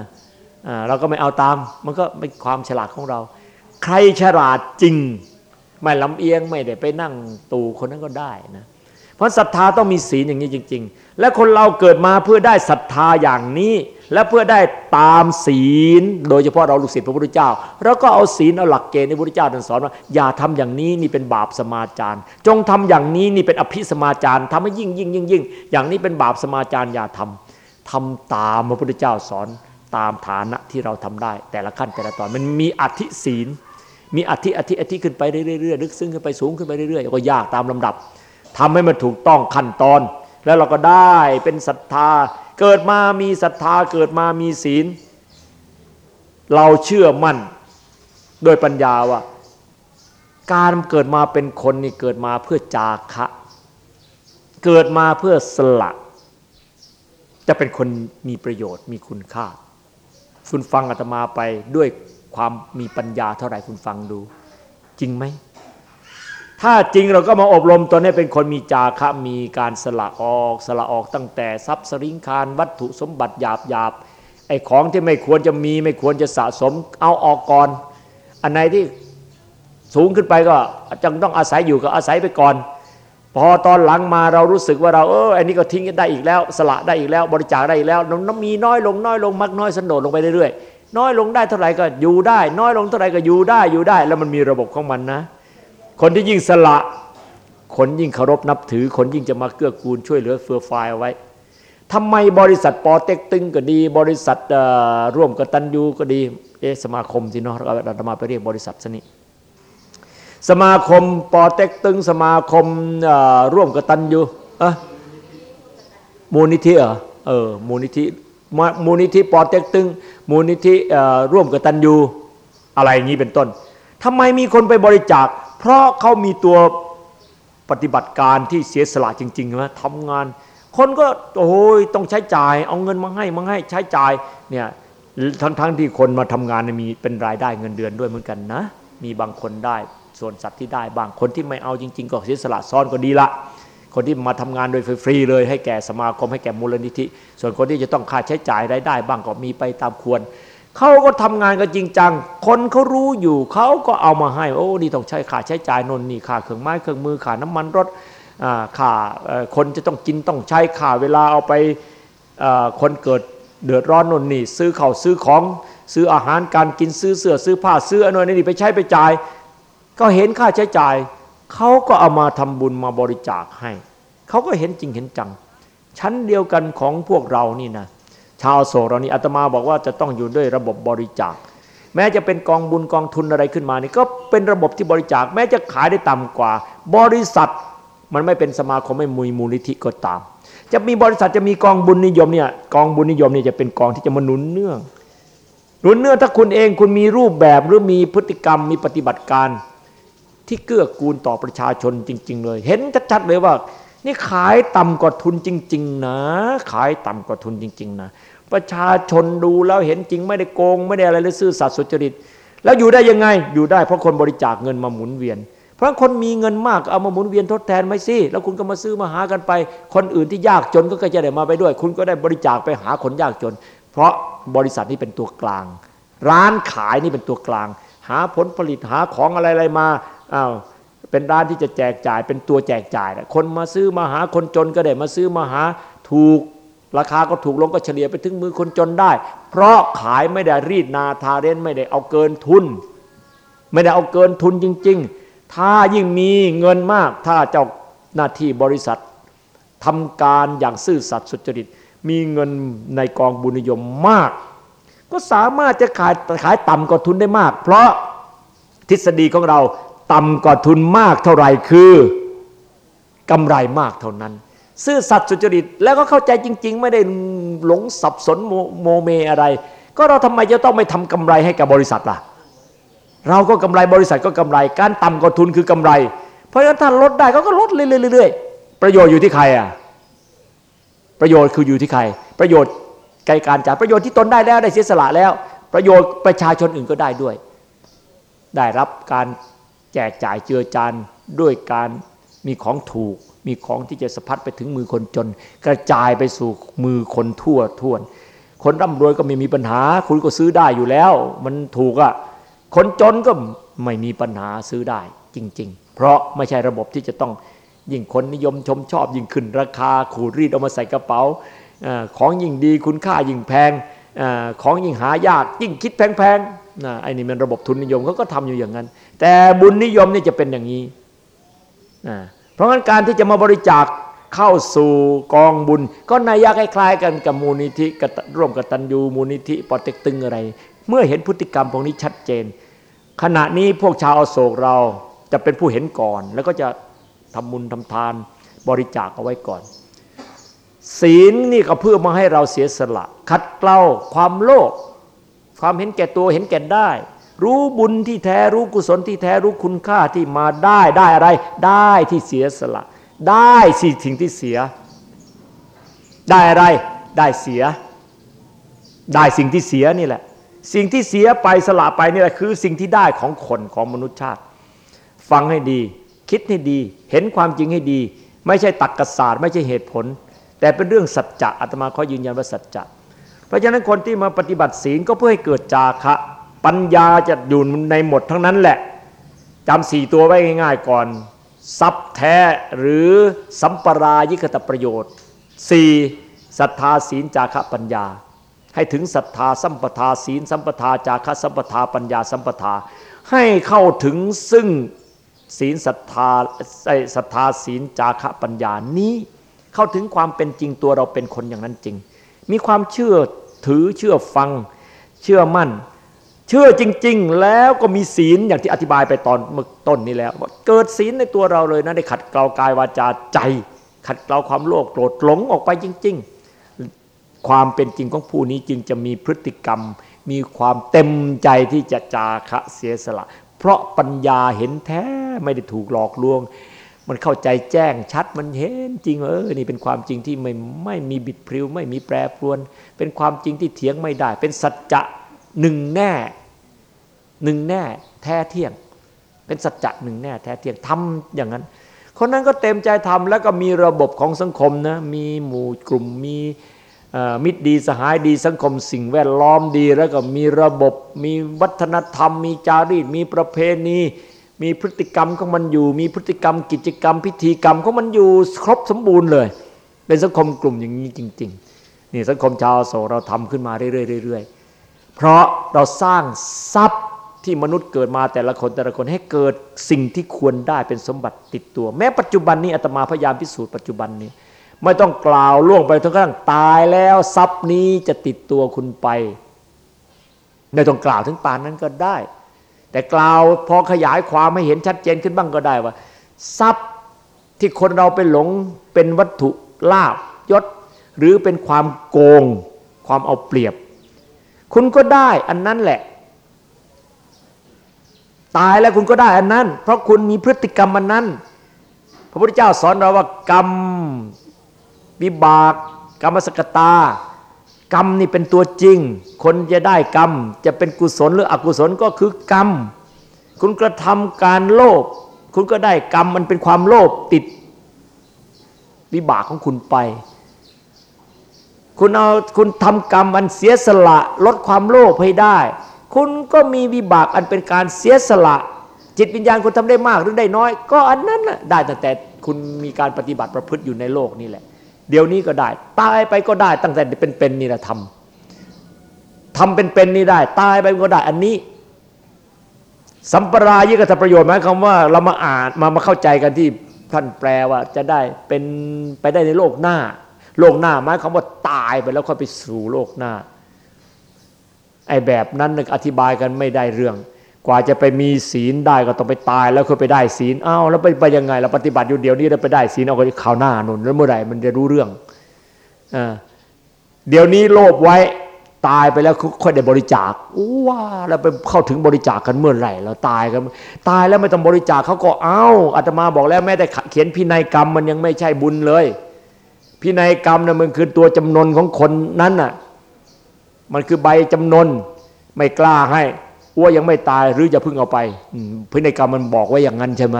เราก็ไม่เอาตาม มันก็เป็นความฉลาดของเรา ใครฉลาดจริง ไม่ลำเอียงไม่ได้ไปนั่งตูคนนั้นก็ได้นะ เพราะศรัทธาต้องมีศีลอย่างนี้จริง ๆ และคนเราเกิดมาเพื่อได้ศรัทธาอย่างนี้ และเพื่อได้ตามศีล โดยเฉพาะเราลูกศิษย์พระพุทธเจ้าเราก็เอาศีลเอาหลักเกณฑ์ที่พระพุทธเจ้าท่านสอนว่าอย่าทำอย่างนี้นี่เป็นบาปสมาจารจงทำอย่างนี้นี่เป็นอภิสมาจารทำให้ยิ่งยิ่งยิ่งยิ่งอย่างนี้เป็นบาปสมาจารอย่าทำทำตามพระพุทธเจ้าสอนตามฐานะที่เราทำได้ แต่ละขั้นแต่ละตอนมันมีอธิศีล มีอธิอธิอธิขึ้นไปเรื่อยๆลึกซึ้งขึ้นไปสูงขึ้นไปเรื่อยๆก็ยากตามลำดับ ทำให้มันถูกต้องขั้นตอน แล้วเราก็ได้เป็นศรัทธา เกิดมามีศรัทธาเกิดมามีศีล เราเชื่อมั่นโดยปัญญาว่า การเกิดมาเป็นคนนี่เกิดมาเพื่อจาคะ เกิดมาเพื่อสละ จะเป็นคนมีประโยชน์มีคุณค่า คุณฟังอาตมาไปด้วยความมีปัญญาเท่าไหร่คุณฟังดู จริงไหม ถ้าจริงเราก็มาอบรมตนให้เป็นคนมีจาคะมีการสละออกสละออกตั้งแต่ทรัพย์สริงคารวัตถุสมบัติหยาบหยาบไอ้ของที่ไม่ควรจะมีไม่ควรจะสะสมเอาออกก่อน อันไหนที่สูงขึ้นไปก็จังต้องอาศัยอยู่ก็อาศัยไปก่อน พอตอนหลังมาเรารู้สึกว่าเราเอออันนี้ก็ทิ้งได้อีกแล้ว สละได้อีกแล้ว บริจาคได้อีกแล้วน้ำมีน้อยลงน้อยลงมักน้อยสนโดษลงไปเรื่อยๆน้อยลงได้เท่าไหร่ก็อยู่ได้ น้อยลงเท่าไหร่ก็อยู่ได้อยู่ได้ แล้วมันมีระบบของมันนะ คนที่ยิ่งสละ คนยิ่งเคารพนับถือ คนยิ่งจะมาเกื้อกูลช่วยเหลือเฟื่อฟายเอาไว้ทำไมบริษัทปอเต็กตึงก็ดี บริษัทร่วมกตันยูก็ดีเอสมาคมสิเนาะเราจะมาไปเรียกบริษัทสนิสมาคมปอเต็กตึง สมาคมร่วมกตันยูอะมูลนิธิเหรอเออมูลนิธิมูลนิธิปอเต็กตึง มูลนิธิร่วมกตันยูอะไรอย่างนี้เป็นต้นทำไมมีคนไปบริจาค เพราะเขามีตัวปฏิบัติการที่เสียสละจริงๆนะทำงาน คนก็โอ้ยต้องใช้จ่าย เอาเงินมาให้มาให้ใช้จ่ายเนี่ยทั้งๆทที่คนมาทำงานมีเป็นรายได้เงินเดือนด้วยเหมือนกันนะ มีบางคนได้ส่วนสัตว์ที่ได้บางคนที่ไม่เอาจริง ๆ ก็เสียสละซ้อนก็ดีละ คนที่มาทำงานโดยฟรีๆเลยให้แก่สมาคมให้แก่มูลนิธิ ส่วนคนที่จะต้องค่าใช้จ่ายรายได้บ้างก็มีไปตามควร เขาก็ทำงานกันจริงจัง คนเขารู้อยู่เขาก็เอามาให้ โอ้นี่ต้องใช้ค่าใช้จ่ายนนนี่ค่าเครื่องไม้เครื่องมือค่าน้ำมันรถค่าคนจะต้องกินต้องใช้ค่าเวลาเอาไปคนเกิดเดือดร้อนนนนี่ ซื้อข้าวซื้อของซื้ออาหารการกินซื้อเสื้อซื้อผ้าซื้ออนนนี่ไปใช้ไปจ่าย ก็เห็นค่าใช้จ่ายเขาก็เอามาทำบุญมาบริจาคให้เขาก็เห็นจริงเห็นจัง ชั้นเดียวกันของพวกเรานี่นะ ชาวโศกเรานี่อาตมาบอกว่าจะต้องอยู่ด้วยระบบบริจาค แม้จะเป็นกองบุญกองทุนอะไรขึ้นมานี่ก็เป็นระบบที่บริจาค แม้จะขายได้ต่ำกว่า บริษัทมันไม่เป็นสมาคมไม่มวยมูลนิธิก็ตาม จะมีบริษัทจะมีกองบุญนิยมเนี่ยกองบุญนิยมเนี่ยจะเป็นกองที่จะมาหนุนเนื่องหนุนเนื่องถ้าคุณเองคุณมีรูปแบบหรือมีพฤติกรรมมีปฏิบัติการที่เกื้อกูลต่อประชาชนจริง ๆ เลย เห็นชัดๆเลยว่า นี่ขายต่ำกว่าทุนจริง ๆ นะ ขายต่ำกว่าทุนจริง ๆ นะ ประชาชนดูแล้วเห็นจริงไม่ได้โกง ไม่ได้อะไรเลยซื่อสัตย์สุจริต แล้วอยู่ได้ยังไงอยู่ได้เพราะคนบริจาคเงินมาหมุนเวียน เพราะคนมีเงินมากเอามาหมุนเวียนทดแทนไม่สิแล้วคุณก็มาซื้อมาหากันไป คนอื่นที่ยากจนก็จะได้มาไปด้วย คุณก็ได้บริจาคไปหาคนยากจน เพราะบริษัทนี้เป็นตัวกลาง ร้านขายนี่เป็นตัวกลาง หาผลผลิตหาของอะไรๆมาอ้าวเป็นร้านที่จะแจกจ่ายเป็นตัวแจกจ่ายคนมาซื้อมาหาคนจนก็ได้มาซื้อมาหาถูก ราคาก็ถูกลงก็เฉลี่ยไปถึงมือคนจนได้ เพราะขายไม่ได้รีดนาทาเรนไม่ได้เอาเกินทุน ไม่ได้เอาเกินทุนจริง ๆ ถ้ายิ่งมีเงินมาก ถ้าเจ้าหน้าที่บริษัททำการอย่างซื่อสัตย์สุจริต มีเงินในกองบุญนิยมมาก ก็สามารถจะขายขายต่ำกว่าทุนได้มาก เพราะทฤษฎีของเราต่ำกว่าทุนมากเท่าไหร่คือกำไรมากเท่านั้น ซื่อสัตย์สุจริต แล้วก็เข้าใจจริง ๆ ไม่ได้หลงสับสนโมเมอะไร ก็เราทำไมจะต้องไม่ทำกำไรให้กับบริษัทล่ะ เราก็กำไรบริษัทก็กำไร การต่ำกว่าทุนคือกำไร เพราะฉะนั้นถ้าลดได้เขาก็ลดเรื่อยๆประโยชน์อยู่ที่ใครอะประโยชน์คืออยู่ที่ใคร ประโยชน์ไกลการจ่ายประโยชน์ที่ตนได้แล้วได้เสียสละแล้ว ประโยชน์ประชาชนอื่นก็ได้ด้วย ได้รับการแจกจ่ายเจือจานด้วยการมีของถูก มีของที่จะสะพัดไปถึงมือคนจน กระจายไปสู่มือคนทั่วท่วน คนร่ำรวยก็ไม่มีปัญหา คุณก็ซื้อได้อยู่แล้ว มันถูกอะ่ะคนจนก็ไม่มีปัญหาซื้อได้จริง ๆ เพราะไม่ใช่ระบบที่จะต้องยิ่งคนนิยมชมชอบยิ่งขึ้นราคาขูดรีดเอามาใส่กระเป๋าอของยิ่งดีคุณค่ายิ่งแพงอของยิ่งหายากยิ่งคิดแพงๆนะไอ้นี่มันระบบทุนนิยมเขาก็ทำอยู่อย่างนั้น แต่บุญนิยมนี่จะเป็นอย่างนี้ เพราะงั้นการที่จะมาบริจาคเข้าสู่กองบุญ ก็นัยยะคล้ายๆ กันกับมูลนิธิร่วมกับตันยูมูลนิธิปอเต็กตึงอะไร เมื่อเห็นพฤติกรรมพวกนี้ชัดเจน ขณะนี้พวกชาวอโศกเราจะเป็นผู้เห็นก่อน แล้วก็จะทำบุญทำทานบริจาคเอาไว้ก่อน ศีลนี่ก็เพื่อมาให้เราเสียสละ คัดเกลาความโลภความเห็นแก่ตัวเห็นแก่ได้ รู้บุญที่แท้รู้กุศลที่แท้รู้คุณค่าที่มาได้ได้อะไร ได้ที่เสียสละ ได้สิ่งที่เสีย ได้อะไรได้เสีย ได้สิ่งที่เสียนี่แหละ สิ่งที่เสียไปสละไปนี่แหละคือสิ่งที่ได้ของคนของมนุษยชาติ ฟังให้ดี คิดให้ดี เห็นความจริงให้ดี ไม่ใช่ตักกศาสตร์ไม่ใช่เหตุผล แต่เป็นเรื่องสัจจะอาตมาขอยืนยันว่าสัจจะเพราะฉะนั้นคนที่มาปฏิบัติศีลก็เพื่อให้เกิดจาคะ ปัญญาจะอยู่ในหมดทั้งนั้นแหละจำสี่ตัวไว้ง่ายๆก่อนทรัพย์แท้หรือสัมปรายิกตประโยชน์สี่ศรัทธาศีลจาคะปัญญา ให้ถึงศรัทธาสัมปทาศีล สัมปทาจาคะสัมปทาปัญญาสัมปทา ให้เข้าถึงซึ่งศีลศรัทธาศรัทธาศีลจาคะปัญญานี้ เข้าถึงความเป็นจริงตัวเราเป็นคนอย่างนั้นจริง มีความเชื่อถือเชื่อฟังเชื่อมั่น เชื่อจริง ๆ แล้วก็มีศีลอย่างที่อธิบายไปตอนเมื่อต้นนี้แล้วเกิดศีลในตัวเราเลยนะได้ขัดเกลากายวาจาใจ ขัดเกลาความโลภโกรธหลงออกไปจริง ๆ ความเป็นจริงของผู้นี้จึงจะมีพฤติกรรม มีความเต็มใจที่จะจาคะเสียสละ เพราะปัญญาเห็นแท้ไม่ได้ถูกหลอกลวง มันเข้าใจแจ้งชัดมันเห็นจริงเออนี่เป็นความจริงที่ไม่ไม่มีบิดพริ้วไม่มีแปรปรวน เป็นความจริงที่เถียงไม่ได้ เป็นสัจจะ หนึ่งแน่หนึ่งแน่แท้เที่ยง เป็นสัจจะหนึ่งแน่แท้เที่ยงทำอย่างนั้น คนนั้นก็เต็มใจทำแล้วก็มีระบบของสังคมนะมีหมู่กลุ่มมีมิตรดีสหายดีสังคมสิ่งแวดล้อมดีแล้วก็มีระบบ มีวัฒนธรรม มีจารีต มีประเพณี มีพฤติกรรมของมันอยู่ มีพฤติกรรมกิจกรรม พิธีกรรมของมันอยู่ครบสมบูรณ์เลย เป็นสังคมกลุ่มอย่างนี้จริง ๆ นี่สังคมชาวโสเราทำขึ้นมาเรื่อยๆ เพราะเราสร้างทรัพย์ที่มนุษย์เกิดมาแต่ละคนแต่ละคนให้เกิดสิ่งที่ควรได้เป็นสมบัติติดตัว แม้ปัจจุบันนี้อาตมาพยายามพิสูจน์ปัจจุบันนี้ ไม่ต้องกล่าวล่วงไปทั้งกระทั่งตายแล้วทรัพย์นี้จะติดตัวคุณไปไม่ต้องกล่าวถึงปานนั้นก็ได้ แต่กล่าวพอขยายความให้เห็นชัดเจนขึ้นบ้างก็ได้ว่า ทรัพย์ที่คนเราไปหลงเป็นวัตถุลาบยศ หรือเป็นความโกงความเอาเปรียบ คุณก็ได้อันนั้นแหละ ตายแล้วคุณก็ได้อันนั้น เพราะคุณมีพฤติกรรมอันนั้น พระพุทธเจ้าสอนเราว่ากรรมวิบาก กรรมสกตากรรมนี่เป็นตัวจริง คนจะได้กรรม จะเป็นกุศลหรืออกุศลก็คือกรรม คุณกระทำการโลภคุณก็ได้กรรมมันเป็นความโลภติดวิบากของคุณไป คุณเอาคุณทำกรรมอันเสียสละลดความโลภให้ได้ คุณก็มีวิบากอันเป็นการเสียสละ จิตวิญญาณคุณทำได้มากหรือได้น้อย ก็อันนั้นแหละได้ตั้งแต่คุณมีการปฏิบัติประพฤติอยู่ในโลกนี่แหละ เดี๋ยวนี้ก็ได้ ตายไปก็ได้ตั้งแต่เป็นๆนี่แหละทำทำเป็นๆนี่ได้ ตายไปก็ได้อันนี้สัมปรายิกตประโยชน์หมายความว่าเรามาอ่านมามาเข้าใจกันที่ท่านแปลว่าจะได้เป็นไปได้ในโลกหน้า โลกหน้าหมายความว่าตายไปแล้วค่อยไปสู่โลกหน้า ไอ้แบบนั้นอธิบายกันไม่ได้เรื่อง กว่าจะไปมีศีลได้ก็ต้องไปตายแล้วค่อยไปได้ศีลอ้าวแล้วไปไปยังไงเราปฏิบัติอยู่เดี๋ยวนี้เราไปได้ศีลเอาไปข่าวหน้านุนแล้วเมื่อไหร่มันจะรู้เรื่องอ่าเดี๋ยวนี้โลภไว้ตายไปแล้วค่อยได้บริจาคว้าแล้วไปเข้าถึงบริจาคกันเมื่อไหร่เราตายกันตายแล้วไม่ต้องบริจาคเขาก็เอาอาตมาบอกแล้วแม้แต่เขียนพินัยกรรมมันยังไม่ใช่บุญเลย พินัยกรรมนะ่ะมันคือตัวจำนวนของคนนั้นน่ะมันคือใบจำนวนไม่กล้าให้อ้วยังไม่ตายหรือจะพึ่งเอาไปพินัยกรรมมันบอกไว้อย่างนั้นใช่ไหม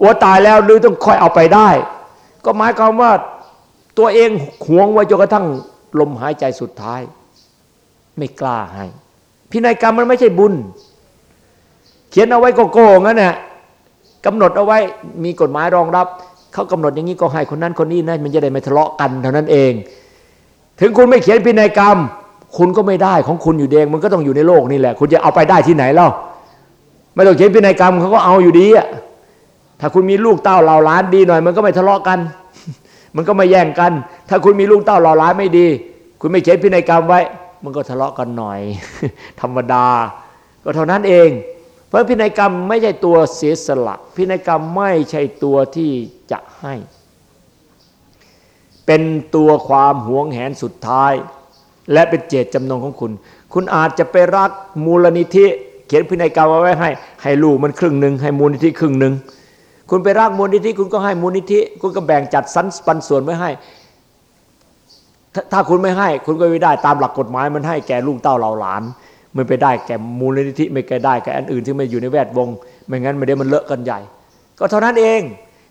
อ้วตายแล้วหรือต้องค่อยเอาไปได้ ก็หมายความว่าตัวเองหวงไว้จนกระทั่งลมหายใจสุดท้าย ไม่กล้าให้พินัยกรรมมันไม่ใช่บุญ เขียนเอาไว้โกโก้งั้นน่ะกำหนดเอาไว้มีกฎหมายรองรับ เขากำหนดอย่างนี้ก็ให้คนนั้นคนนี้นะมันจะได้ไม่ทะเลาะกันเท่านั้นเอง ถึงคุณไม่เขียนพินัยกรรม คุณก็ไม่ได้ของคุณอยู่เองมันก็ต้องอยู่ในโลกนี่แหละ คุณจะเอาไปได้ที่ไหนเล่าไม่ต้องเขียนพินัยกรรมเขาก็เอาอยู่ดีอะถ้าคุณมีลูกเต้าเหล่าล้านดีหน่อย มันก็ไม่ทะเลาะกัน มันก็ไม่แย่งกัน ถ้าคุณมีลูกเต้าเหล่าล้านไม่ดี คุณไม่เขียนพินัยกรรมไว้ มันก็ทะเลาะกันหน่อย ธรรมดา ก็เท่านั้นเอง ราะพินัยกรรมไม่ใช่ตัวเสียสละ พินัยกรรมไม่ใช่ตัวที่จะให้ เป็นตัวความหวงแหนสุดท้าย และเป็นเจตจำนงของคุณ คุณอาจจะไปรักมูลนิธิ เขียนพินัยกรรมเอาไว้ให้ ให้ลูกมันครึ่งหนึ่งให้มูลนิธิครึ่งหนึ่งคุณไปรักมูลนิธิคุณก็ให้มูลนิธิ คุณก็แบ่งจัดสรรปันส่วนไว้ให้ ถ้าคุณไม่ให้ คุณก็ไม่ได้ตามหลักกฎหมายมันให้แก่ลูกเต้าเหล่าหลาน ไมันไปได้แก่มูลนิธิไม่แก่ได้แก่อันอื่นที่ไม่อยู่ในแวดวง ไม่งั้นไม่ได้มันเลอะกันใหญ่ ก็เท่านั้นเอง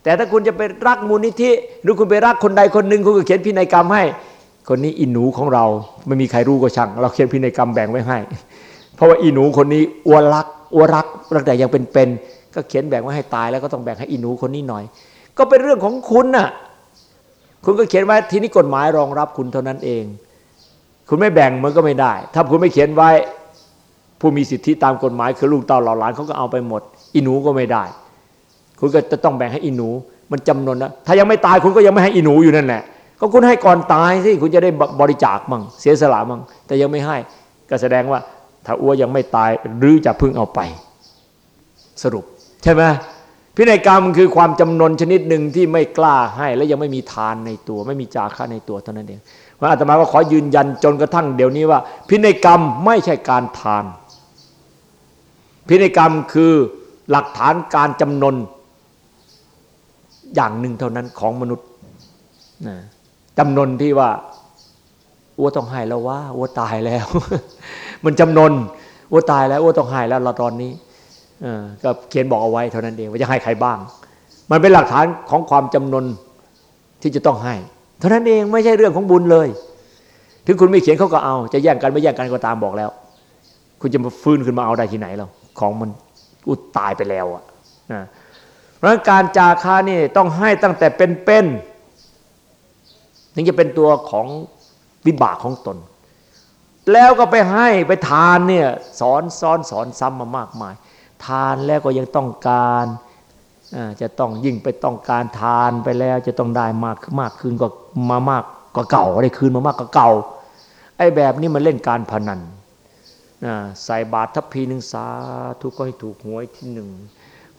แต่ถ้าคุณจะไปรักมูลนิธิหรือคุณไปรักคนใดคนหนึ่งคุณก็เขียนพินัยกรรมให้ คนนี้อินหนูของเราไม่มีใครรู้ก็ช่าง เราเขียนพินัยกรรมแบ่งไว้ให้ เพราะว่าอินหนูคนนี้อวรักอวรักตั้งแต่ยังเป็นๆก็เขียนแบ่งไว้ให้ตายแล้วก็ต้องแบ่งให้อินหนูคนนี้หน่อย ก็เป็นเรื่องของคุณน่ะคุณก็เขียนไว้ที่นี้กฎหมายรองรับคุณเท่านั้นเอง คุณไม่แบ่งมันก็ไม่ได้ ถ้าคุณไม่เขียนไว้ ผู้มีสิทธิตามกฎหมายคือลูกเต่าเหล่าหลานเขาก็เอาไปหมดอินูก็ไม่ได้ คุณก็จะต้องแบ่งให้อินู มันจำนวนนะถ้ายังไม่ตายคุณก็ยังไม่ให้อินูอยู่นั่นแหละ ก็คุณให้ก่อนตายสิคุณจะได้บริจาคมั่งเสียสละมั่งแต่ยังไม่ให้ก็แสดงว่า ถ้าอ้วยังไม่ตายหรือจะพึ่งเอาไป สรุป ใช่ไหมพินัยกรรมคือความจำนนชนิดหนึ่งที่ไม่กล้าให้ และยังไม่มีทานในตัว ไม่มีจาระในตัวเท่านั้นเองว่าอาตมาก็ขอยืนยันจนกระทั่งเดี๋ยวนี้ว่า พินัยกรรมไม่ใช่การทาน พินัยกรรมคือหลักฐานการจำนนอย่างหนึ่งเท่านั้นของมนุษย์นะจำนนที่ว่าอ้วต้องให้แล้วว่าอ้วตายแล้ว มันจำนนอ้วตายแล้วอ้วต้องให้แล้วเราตอนนี้ก็เขียนบอกเอาไว้เท่านั้นเองว่าจะให้ใครบ้าง มันเป็นหลักฐานของความจำนนที่จะต้องให้ เท่านั้นเองไม่ใช่เรื่องของบุญเลย ถึงคุณไม่เขียนเขาก็เอา จะแย่งกันไม่แย่งกันก็ตามบอกแล้ว คุณจะมาฟื้นขึ้นมาเอาได้ที่ไหนเรา ของมันอุดตายไปแล้วอะเพราะการจาคานี่ต้องให้ตั้งแต่เป็นๆถึงจะเป็นตัวของวิบากของตน แล้วก็ไปให้ไปทานเนี่ยสอนซ้อนสอนซ้ำมามากมาย ทานแล้วก็ยังต้องการจะต้องยิ่งไปต้องการทานไปแล้วจะต้องได้มากมากขึ้นก็มามากกว่าเก่าได้คืนมามากกว่าเก่าไอ้แบบนี้มันเล่นการพนัน ใส่บาททัพพีหนึ่งสาทุกก็ให้ถูกหวยที่หนึ่ง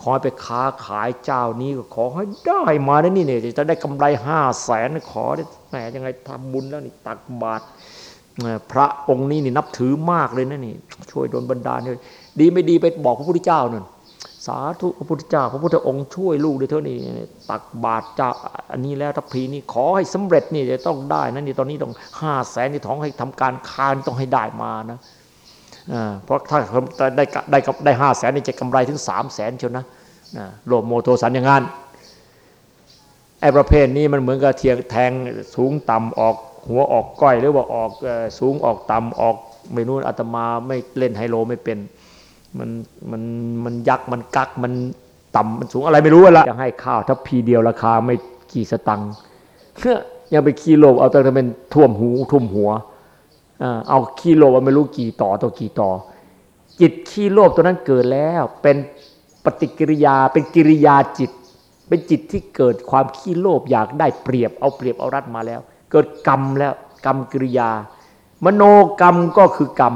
ขอไปค้าขายเจ้านี้ก็ขอให้ได้มาได้นี่เนี่ยจะได้กำไรห้าแสนขอได้แหมยังไงทำบุญแล้วนี่ตักบาทพระองค์นี้นี่นับถือมากเลยนะนี่ ช่วยโดนบันดาลเนี่ยดีไม่ดีไปบอกพระพุทธเจ้านั่นสาธุพระพุทธเจ้า พระพุทธองค์ช่วยลูกด้วยเท่านี้ตักบาตรเจ้าอันนี้แล้วทัพพีนี่ขอให้สำเร็จนี่จะต้องได้นะนี่ตอนนี้ต้องห้าแสนนี่ท้องให้ทำการคานต้องให้ได้มานะ เพราะถ้าได้ได้ได้ห้าแสนนี่จะกำไรถึงสามแสนเชียวนะโลภโมโทสันอย่างนั้นไอ้ประเภทนี้มันเหมือนกับเทียงแทงสูงต่ำออกหัวออกก้อย หรือว่าออกสูงออกต่ำออกเมนูอาตมาไม่เล่นไฮโลไม่เป็นมันมันมันยักมันกักมันต่ำมันสูงอะไรไม่รู้ละจะให้ข้าวถ้าพีเดียวราคาไม่กี่สตังค์ยังไปคีโลเอาแต่เป็นท่วมหูท่วมหัว เอาคีโลว่าไม่รู้กี่ต่อต่อกี่ต่อ จิตขี้โลภตัวนั้นเกิดแล้ว เป็นปฏิกิริยาเป็นกิริยาจิต เป็นจิตที่เกิดความขี้โลภอยากได้เปรียบเอาเปรียบเอารัดมาแล้ว เกิดกรรมแล้วกรรมกิริยา มโนกรรมก็คือกรรม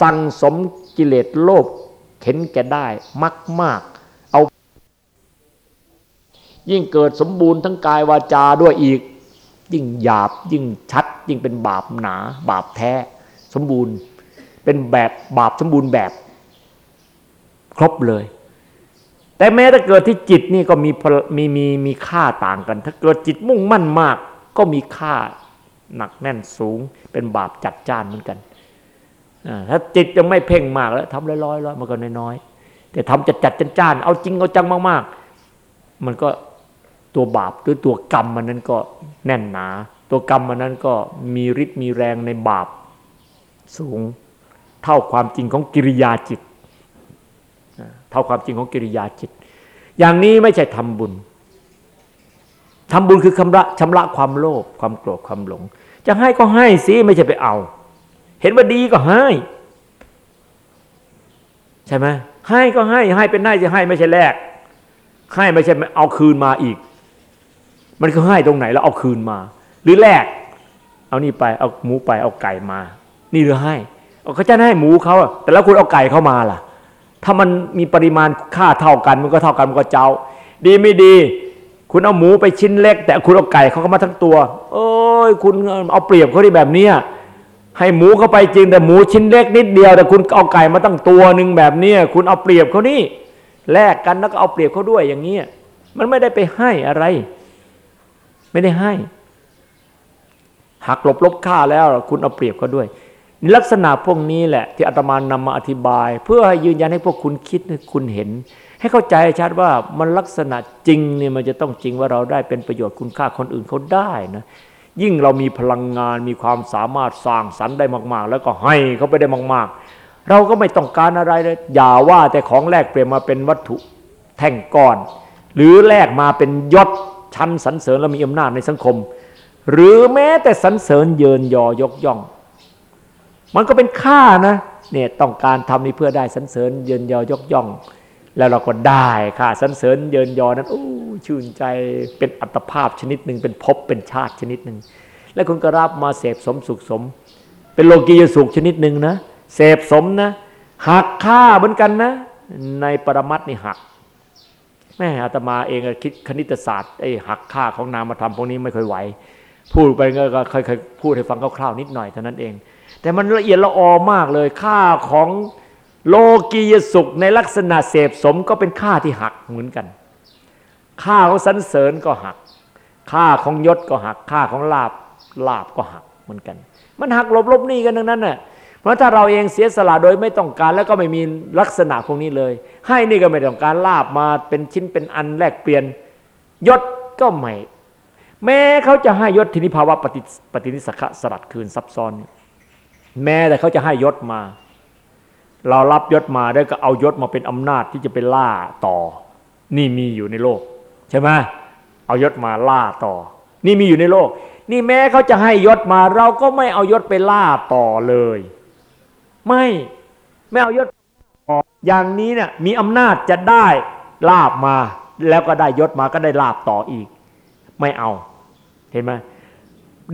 สั่งสมกิเลสโลภเข็นแก่ได้มากมากเอา ยิ่งเกิดสมบูรณ์ทั้งกายวาจาด้วยอีก ยิ่งหยาบยิ่งชัด ยิ่งเป็นบาปหนา บาปแท้ สมบูรณ์ เป็นแบบบาปสมบูรณ์แบบ ครบเลย แต่แม้ถ้าเกิดที่จิตนี่ก็มีมีมีมีค่าต่างกัน ถ้าเกิดจิตมุ่งมั่นมาก ก็มีค่าหนักแน่นสูง เป็นบาปจัดจ้านเหมือนกันถ้าจิตยังไม่เพ่งมากแล้วทำลอยๆอยมันก็น้อยๆแต่ทำจัดจัดจนจ้านเอาจริงเอาจังมากๆ มันก็ ตัวบาปหรือตัวกรรมมันนั้นก็แน่นหนา ตัวกรรมมันนั้นก็มีฤทธิ์มีแรงในบาปสูง เท่าความจริงของกิริยาจิต เท่าความจริงของกิริยาจิต อย่างนี้ไม่ใช่ทำบุญทำบุญคือชำระชำระความโลภความโกรธความหลง จะให้ก็ให้สิไม่ใช่ไปเอา เห็นว่าดีก็ให้ ใช่ไหมให้ก็ให้ให้เป็นได้จะให้ไม่ใช่แลกให้ไม่ใช่เอาคืนมาอีก มันคือให้ตรงไหนแล้วเอาคืนมา หรือแลกเอานี่ไปเอาหมูไปเอาไก่มา นี่หรือให้เขาจะให้หมูเขาแต่แล้วคุณเอาไก่เข้ามาล่ะ ถ้ามันมีปริมาณค่าเท่ากัน มันก็เท่ากันมันก็เจ้า ดีไม่ดี คุณเอาหมูไปชิ้นเล็ก แต่คุณเอาไก่เขาเข้ามาทั้งตัวโอ้ยคุณเอาเปรียบเขาที่แบบเนี้ยให้หมูเข้าไปจริงแต่หมูชิ้นเล็กนิดเดียว แต่คุณเอาไก่มาตั้งตัวหนึ่งแบบนี้คุณเอาเปรียบเขานี่แลกกันแล้วก็เอาเปรียบเขาด้วยอย่างนี้มันไม่ได้ไปให้อะไร ไม่ได้ให้ หักหลบลบค่าแล้วคุณเอาเปรียบเขาด้วยลักษณะพวกนี้แหละ ที่อาตมานนำมาอธิบาย เพื่อให้ยืนยันให้พวกคุณคิดคุณเห็น ให้เข้าใจชัดว่ามันลักษณะจริงเนี่ยมันจะต้องจริงว่าเราได้เป็นประโยชน์คุณค่าคนอื่นเขาได้นะยิ่งเรามีพลังงานมีความสามารถสร้างสรรค์ได้มาก ๆ แล้วก็ให้เขาไปได้มาก ๆ เราก็ไม่ต้องการอะไรเลยอย่าว่าแต่ของแลกเปลี่ยนมาเป็นวัตถุแท่งก้อน หรือแลกมาเป็นยศ ชั้นสรรเสริญและมีอำนาจในสังคม หรือแม้แต่สรรเสริญเยินยอยกย่อง มันก็เป็นค่านะเนี่ยต้องการทำนี้เพื่อได้สรรเสริญเยินยอยกย่อง แล้วเราก็ได้ค่ะสรรเสริญเยินยอนั้นโอ้ชื่นใจเป็นอัตภาพชนิดหนึ่งเป็นภพเป็นชาติชนิดหนึ่งและคุณก็รับมาเสพสมสุขสม เป็นโลกียสุขชนิดหนึ่งนะเสพสมนะหักค่าเหมือนกันนะ ในปรมัตนี่หัก แม่อาตมาเองคิดคณิตศาสตร์ไอ้หักค่าของนามธรรมพวกนี้ไม่ค่อยไหวพูดไปก็เคยพูดให้ฟังคร่าวๆนิดหน่อยเท่านั้นเอง แต่มันละเอียดละออมากเลย ค่าของโลกียสุขในลักษณะเสพสมก็เป็นค่าที่หักเหมือนกัน ค่าของสันเสริญก็หัก ค่าของยศก็หัก ค่าของลาบลาบก็หักเหมือนกัน มันหักลบลบนี่กันทั้งนั้นน่ะ เพราะถ้าเราเองเสียสละโดยไม่ต้องการแล้วก็ไม่มีลักษณะพวกนี้เลย ให้นี่ก็ไม่ต้องการลาบมาเป็นชิ้นเป็นอันแลกเปลี่ยนยศก็ไม่แม้เขาจะให้ยศทีนี้ภาวะปฏิปฏินิสขะสลัดคืนซับซ้อน แม้แต่เขาจะให้ยศมา เรารับยศมาได้ก็เอายศมาเป็นอำนาจที่จะไปล่าต่อ นี่มีอยู่ในโลก ใช่ไหมเอายศมาล่าต่อ นี่มีอยู่ในโลก นี่แม้เขาจะให้ยศมา เราก็ไม่เอายศไปล่าต่อเลย ไม่ไม่เอายศอย่างนี้เนี่ยมีอำนาจจะได้ลาบมา แล้วก็ได้ยศมาก็ได้ลาบต่ออีก ไม่เอา เห็นไหม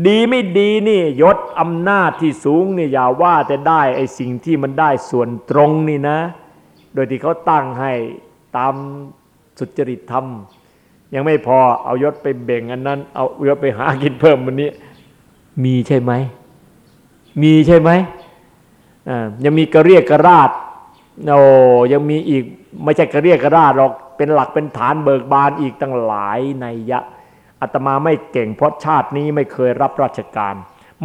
ดีไม่ดีนี่ยศอำนาจที่สูงนี่อย่าว่าแต่ได้ไอ้สิ่งที่มันได้ส่วนตรงนี่นะ โดยที่เขาตั้งให้ตามสุจริตธรรม ยังไม่พอเอายศไปเบ่งอันนั้น เอายศไปหากินเพิ่มวันนี้ มีใช่ไหมมีใช่ไหม ยังมีกระเรียกกระราดโอ้ยังมีอีกไม่ใช่กระเรียกกระราดหรอกเป็นหลักเป็นฐานเบิกบานอีกตั้งหลายในยะอาตมาไม่เก่งเพราะชาตินี้ไม่เคยรับราชการ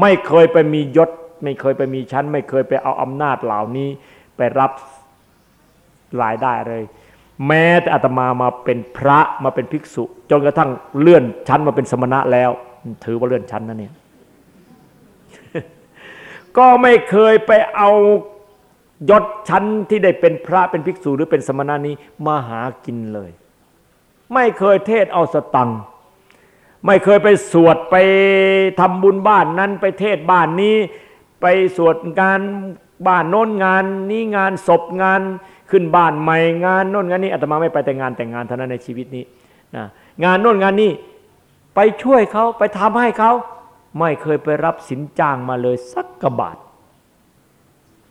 ไม่เคยไปมียศ ไม่เคยไปมีชั้น ไม่เคยไปเอาอำนาจเหล่านี้ไปรับรายได้เลย แม้แต่อาตมามาเป็นพระมาเป็นภิกษุ จนกระทั่งเลื่อนชั้นมาเป็นสมณะแล้ว ถือว่าเลื่อนชั้นนะเนี่ย ก็ไม่เคยไปเอายศชั้นที่ได้เป็นพระเป็นภิกษุหรือเป็นสมณะนี้มาหากินเลย ไม่เคยเทศเอาสตังค์ไม่เคยไปสวดไปทำบุญบ้านนั้นไปเทศบ้านนี้ ไปสวดงานบ้านโน้นงานนี้งานศพงานขึ้นบ้านใหม่งานโน้นงานนี้อาตมาไม่ไปแต่งงานแต่งงานเท่านั้นในชีวิตนี้นะงานโน้นงานนี้ไปช่วยเขาไปทำให้เขา ไม่เคยไปรับสินจ้างมาเลยสักกระบาท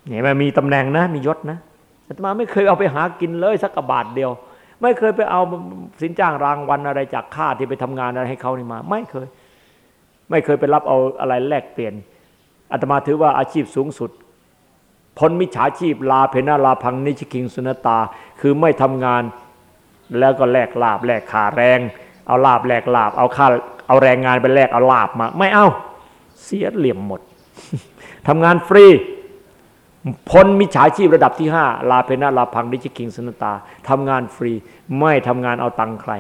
เนี่ยมันมีตำแหน่งนะมียศนะอาตมาไม่เคยเอาไปหากินเลยสักกระบาทเดียว ไม่เคยไปเอาสินจ้างรางวัลอะไรจากข้าที่ไปทำงานอะไรให้เขานี่มา ไม่เคย ไม่เคยไปรับเอาอะไรแลกเปลี่ยนอาตมาถือว่าอาชีพสูงสุดพ้นมิจฉาชีพลาเพนาลาพังนิชคิงสุนตา คือไม่ทำงานแล้วก็แลกลาบแลกขาแรง เอาลาบแลกลาบ เอาค่า เอาแรงงานไปแลกเอาลาบมา ไม่เอาเสียเหลี่ยมหมดทำงานฟรีพ้นมิจฉาชีพระดับที่ห้าลาเพนาลาพังดิจิคิงสนตาทำงานฟรีไม่ทำงานเอาตังค์ใคร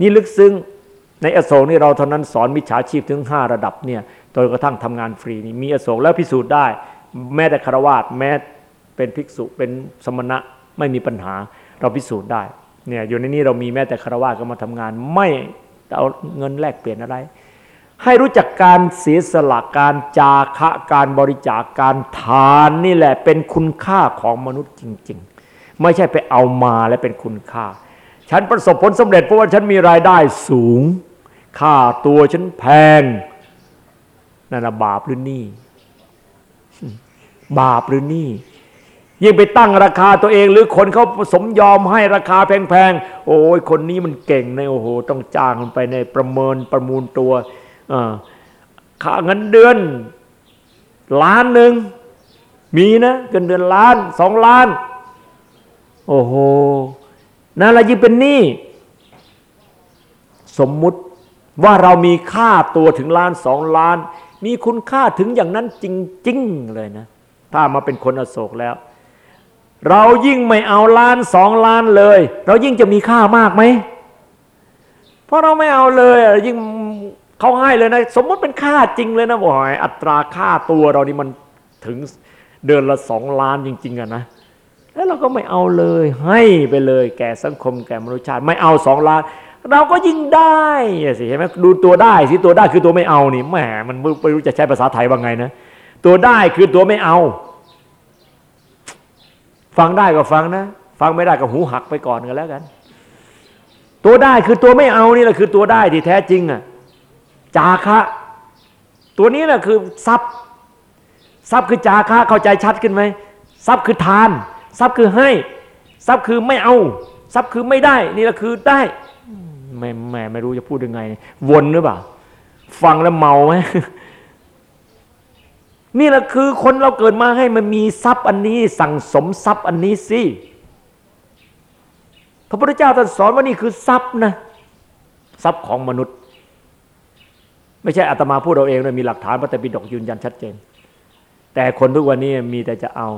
นี่ลึกซึ้งในอโศกนี่เราเท่านั้นสอนมิจฉาชีพถึงห้าระดับเนี่ยโดยกระทั่งทำงานฟรีนี่มีอโศกแล้วพิสูจน์ได้ แม้แต่คารวาสแม้เป็นภิกษุเป็นสมณะไม่มีปัญหาเราพิสูจน์ได้ เนี่ยอยู่ในนี้เรามีแม้แต่คารวาสก็มาทำงาน ไม่เอาเงินแลกเปลี่ยนอะไร ให้รู้จักการเสียสละการจาคะการบริจาคการทานนี่แหละเป็นคุณค่าของมนุษย์จริง ๆ ไม่ใช่ไปเอามาและเป็นคุณค่า ฉันประสบผลสำเร็จเพราะว่าฉันมีรายได้สูง ค่าตัวฉันแพงนั่นบาปหรือนี่ บาปหรือนี่ ยิ่งไปตั้งราคาตัวเอง หรือคนเขาสมยอมให้ราคาแพงๆโอ้ยคนนี้มันเก่งในโอ้โหต้องจ้างมันไปในประเมินประมูลตัวค่าเงินเดือนล้านหนึ่งมีนะเงินเดือนล้านสองล้าน โอ้โหนั่นแหละยิ่งเป็นหนี้สมมุติว่าเรามีค่าตัวถึงล้านสองล้าน มีคุณค่าถึงอย่างนั้นจริง ๆ เลยนะ ถ้ามาเป็นคนอโศกแล้ว เรายิ่งไม่เอาล้านสองล้านเลย เรายิ่งจะมีค่ามากไหมเพราะเราไม่เอาเลยยิ่งเขาให้เลยนะ สมมติเป็นค่าจริงเลยนะบอกอัตราค่าตัวเรานี่มันถึงเดือนละสองล้านจริง ๆอะนะแล้วเราก็ไม่เอาเลยให้ไปเลยแก่สังคมแก่มนุษยชาติไม่เอาสองล้าน เราก็ยิ่งได้สิเห็นไหมดูตัวได้สิตัวได้คือตัวไม่เอานี่แหมมันไม่รู้จะใช้ภาษาไทยว่าไงนะตัวได้คือตัวไม่เอา ฟังได้ก็ฟังนะ ฟังไม่ได้ก็หูหักไปก่อนกันแล้วกัน ตัวได้คือตัวไม่เอานี่แหละคือตัวได้ที่แท้จริงอะจาคะ ตัวนี้แหละคือทรัพย์ทรัพย์คือจาคะเข้าใจชัดขึ้นไหมทรัพย์คือทาน ทรัพย์คือให้ทรัพย์คือไม่เอา ทรัพย์คือไม่ได้ นี่แหละคือได้ไม่แม่ไม่รู้จะพูดยังไง วนหรือเปล่า ฟังแล้วเมาไหม นี่แหละคือคนเราเกิดมาให้มันมีทรัพย์อันนี้ สั่งสมทรัพย์อันนี้สิพระพุทธเจ้าตรัสสอนว่านี่คือทรัพย์นะทรัพย์ของมนุษย์ ไม่ใช่อาตมาพูดเราเองเลยมีหลักฐานพระตรปิฎกยืนยันชัดเจน แต่คนทุกวันนี้มีแต่จะเอา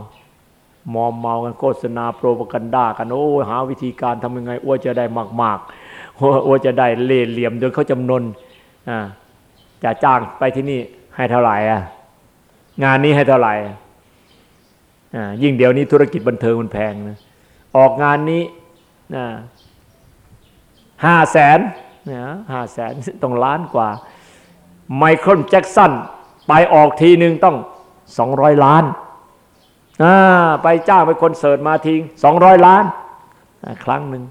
มอมเมากันโฆษณาโปรปกันด้ากันโอ้หาวิธีการทำยังไงอ้วจะได้มากๆอ้วจะได้เล่เหลี่ยมโดยเขาจำนนอ่าจะจ้างไปที่นี่ให้เท่าไหร่อะ งานนี้ให้เท่าไหร่อ่ายิ่งเดี๋ยวนี้ธุรกิจบันเทิงมันแพงนะออกงานนี้ห้าแสนห้าแสนต้องล้านกว่า ไมเคิลแจ็กสันไปออกทีหนึ่งต้องสองร้อยล้านไปจ้างไปคอนเสิร์ตมาทิ้งสองร้อยล้าน ครั้งหนึ่ง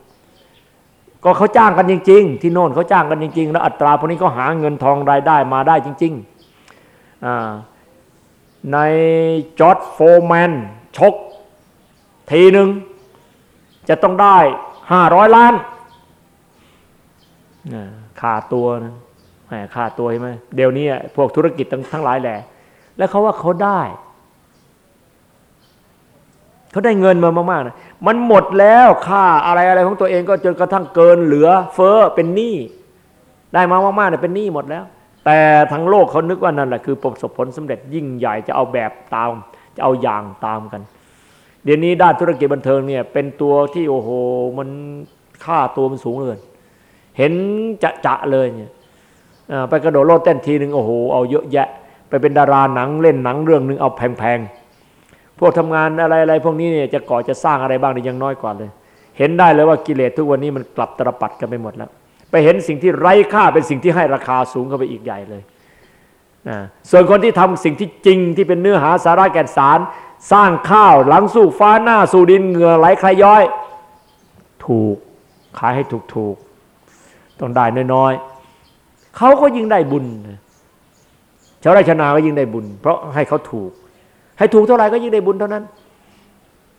ก็เขาจ้างกันจริง ๆ ที่โน่นเขาจ้างกันจริง ๆ แล้วอัตราพวกนี้ก็หาเงินทองรายได้มาได้จริง ๆ ในจอร์จโฟร์แมนชก ทีหนึ่งจะต้องได้ห้าร้อยล้านขาตัวนะแหมค่าตัวใช่ไหมเดี๋ยวนี้พวกธุรกิจทั้งทั้งหลายแหละ แล้วเขาว่าเขาได้ เขาได้เงินมามากๆนะมันหมดแล้วค่าอะไรอะไรของตัวเองก็จนกระทั่งเกินเหลือเฟ้อเป็นหนี้ได้มามากๆเนี่ยเป็นหนี้หมดแล้ว แต่ทั้งโลกเขานึกว่านั่นแหละคือประสบผลสำเร็จยิ่งใหญ่จะเอาแบบตาม จะเอาอย่างตามกัน เดี๋ยวนี้ด้านธุรกิจบันเทิงเนี่ยเป็นตัวที่โอ้โหมันค่าตัวมันสูงเลยเห็นจะจะเลยเนี่ยไปกระโดดโลดเต้นทีหนึ่งโอ้โหเอาเยอะแยะ ไปเป็นดาราหนังเล่นหนังเรื่องหนึ่งเอาแพงๆพวกทำงานอะไรอะไรพวกนี้เนี่ยจะก่อจะสร้างอะไรบ้างนี่ยังน้อยกว่าเลย เห็นได้เลยว่ากิเลสทุกวันนี้มันกลับตรปัดกันไปหมดแล้ว ไปเห็นสิ่งที่ไร้ค่าเป็นสิ่งที่ให้ราคาสูงเข้าไปอีกใหญ่เลยนะส่วนคนที่ทำสิ่งที่จริงที่เป็นเนื้อหาสาระแก่นสาร สร้างข้าวหลังสู้ฟ้าหน้าสู่ดินเหงื่อไหลใครย้อย ถูกขายให้ถูกถูกต้องได้น้อยๆเขาก็ยิ่งได้บุญชาวไร่ชนาก็ยิ่งได้บุญ เพราะให้เขาถูก ให้ถูกเท่าไหร่ก็ยิ่งได้บุญเท่านั้น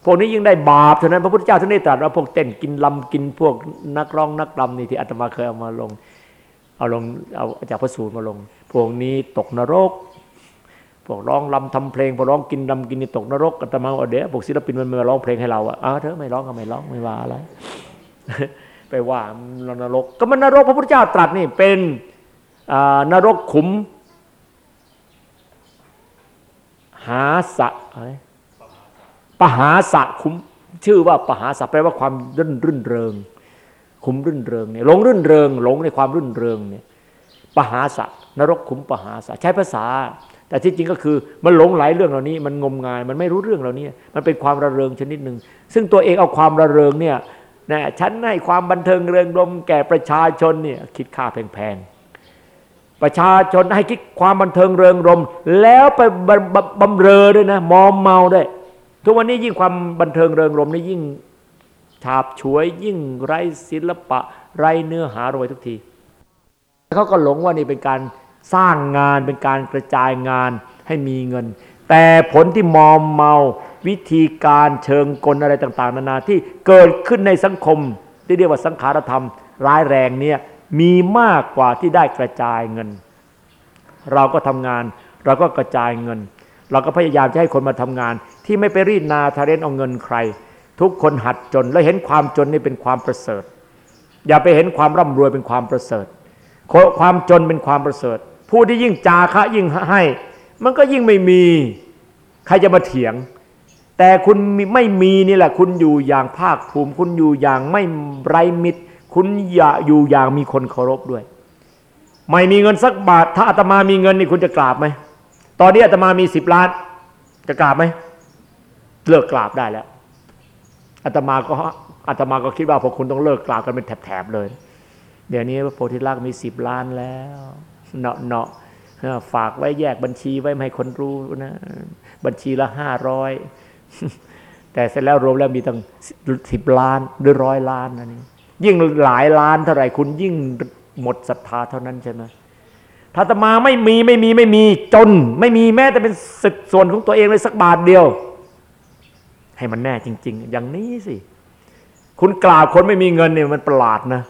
พวกนี้ยิ่งได้บาปเท่านั้นพระพุทธเจ้าท่านได้ตรัสว่าพวกเต้นกินลำกินพวกนักร้องนักรำนี่ที่อาตมาเคยเอามาลง เอาลงเอาจากพระสูตรมาลง พวกนี้ตกนรก พวกร้องลำทำเพลงพวกร้องกินลำกินนี่ตกนรกอาตมาเอาเดี๋ยวพวกศิลปินมันมาร้องเพลงให้เราอะอ้าวเธอไม่ร้องก็ไม่ร้องไม่ว่าอะไรไปว่านรกก็มันนรกพระพุทธเจ้าตรัสนี่เป็นนรกขุม หาสะอะไร ปหาสะขุมชื่อว่าปหาสะแปลว่าความรื่นรื่นเริงขุมรื่นเริงเนี่ยหลงรื่นเริง หลงในความรื่นเริงเนี่ยปหาสะนรกขุมปหาสะใช้ภาษา แต่ที่จริงก็คือมันหลงไหลเรื่องเหล่านี้มันงมงาย มันไม่รู้เรื่องเหล่านี้มันเป็นความระเริงชนิดหนึ่งซึ่งตัวเองเอาความระเริงเนี่ยนะฉันให้ความบันเทิงเริงรมแก่ประชาชนเนี่ยคิดค่าแพงๆ ประชาชนให้คิดความบันเทิงเริงรม แล้วไปบำเรอด้วยนะมอมเมาด้วย ทุกวันนี้ยิ่งความบันเทิงเริงรมนี่ยิ่งฉาบฉวย ยิ่งไร้ศิลปะ ไร้เนื้อหารวยทุกทีเขาก็หลงว่านี่เป็นการสร้างงานเป็นการกระจายงานให้มีเงิน แต่ผลที่มอมเมาวิธีการเชิงกลอะไรต่าง ๆ นานาที่เกิดขึ้นในสังคม ที่เรียกว่าสังขารธรรม ร้ายแรงเนี่ยมีมากกว่าที่ได้กระจายเงิน เราก็ทำงาน เราก็กระจายเงิน เราก็พยายามจะให้คนมาทำงาน ที่ไม่ไปรีดนาทาเรนเอาเงินใคร ทุกคนหัดจน แล้วเห็นความจนนี่เป็นความประเสริฐ อย่าไปเห็นความร่ำรวยเป็นความประเสริฐ ความจนเป็นความประเสริฐ ผู้ที่ยิ่งจาคะยิ่งให้ มันก็ยิ่งไม่มีใครจะมาเถียง แต่คุณไม่มีนี่แหละ คุณอยู่อย่างภาคภูมิ คุณอยู่อย่างไม่ไรมิตร คุณอย่าอยู่อย่างมีคนเคารพด้วย ไม่มีเงินสักบาท ถ้าอาตมามีเงินนี่คุณจะกราบไหมตอนนี้อาตมามีสิบล้านจะกราบไหม เลิกกราบได้แล้วอาตมาก็อาตมาก็คิดว่าพวกคุณต้องเลิกกราบกันเป็นแถบๆเลย เดี๋ยวนี้พระโพธิลักษณ์มีสิบล้านแล้วเนาะเนาะฝากไว้แยกบัญชีไว้ไม่ให้คนรู้นะ บัญชีละห้าร้อยแต่เสร็จแล้วรวมแล้วมีตั้งสิบล้านหรือร้อยล้านนะนี่ยิ่งหลายล้านเท่าไหร่คุณยิ่งหมดศรัทธาเท่านั้นใช่ไหมถ้าตมาไม่มีไม่มีไม่มีจน ไม่มีแม้แต่เป็นสึกส่วนของตัวเองเลยสักบาทเดียว ให้มันแน่จริง ๆ อย่างนี้สิ คุณกล่าวคนไม่มีเงินเนี่ยมันประหลาดนะ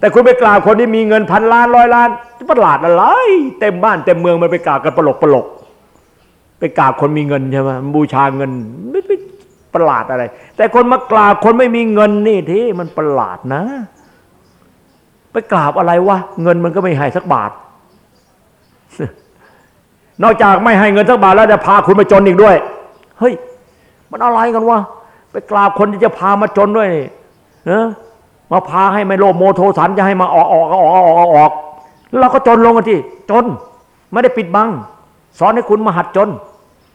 แต่คุณไปกล่าวคนที่มีเงินพันล้านร้อยล้านจะประหลาดอะไรเต็มบ้านเต็มเมืองมันไปกล่าวกันปลกปลกไปกราบคนมีเงินใช่ไหมบูชาเงินไม่ไม่ประหลาดอะไร แต่คนมากราบคนไม่มีเงินนี่ที่มันประหลาดนะ ไปกราบอะไรวะเงินมันก็ไม่ให้สักบาท นอกจากไม่ให้เงินสักบาทแล้วจะพาคุณมาจนอีกด้วย เฮ้ย มันอะไรกันวะไปกราบคนที่จะพามาจนด้วยนะมาพาให้ไม่โลภโมโทสันจะให้มาออกออกออกออกออกเราก็จนลงกันที่จน ไม่ได้ปิดบัง สอนให้คุณมาหัดจน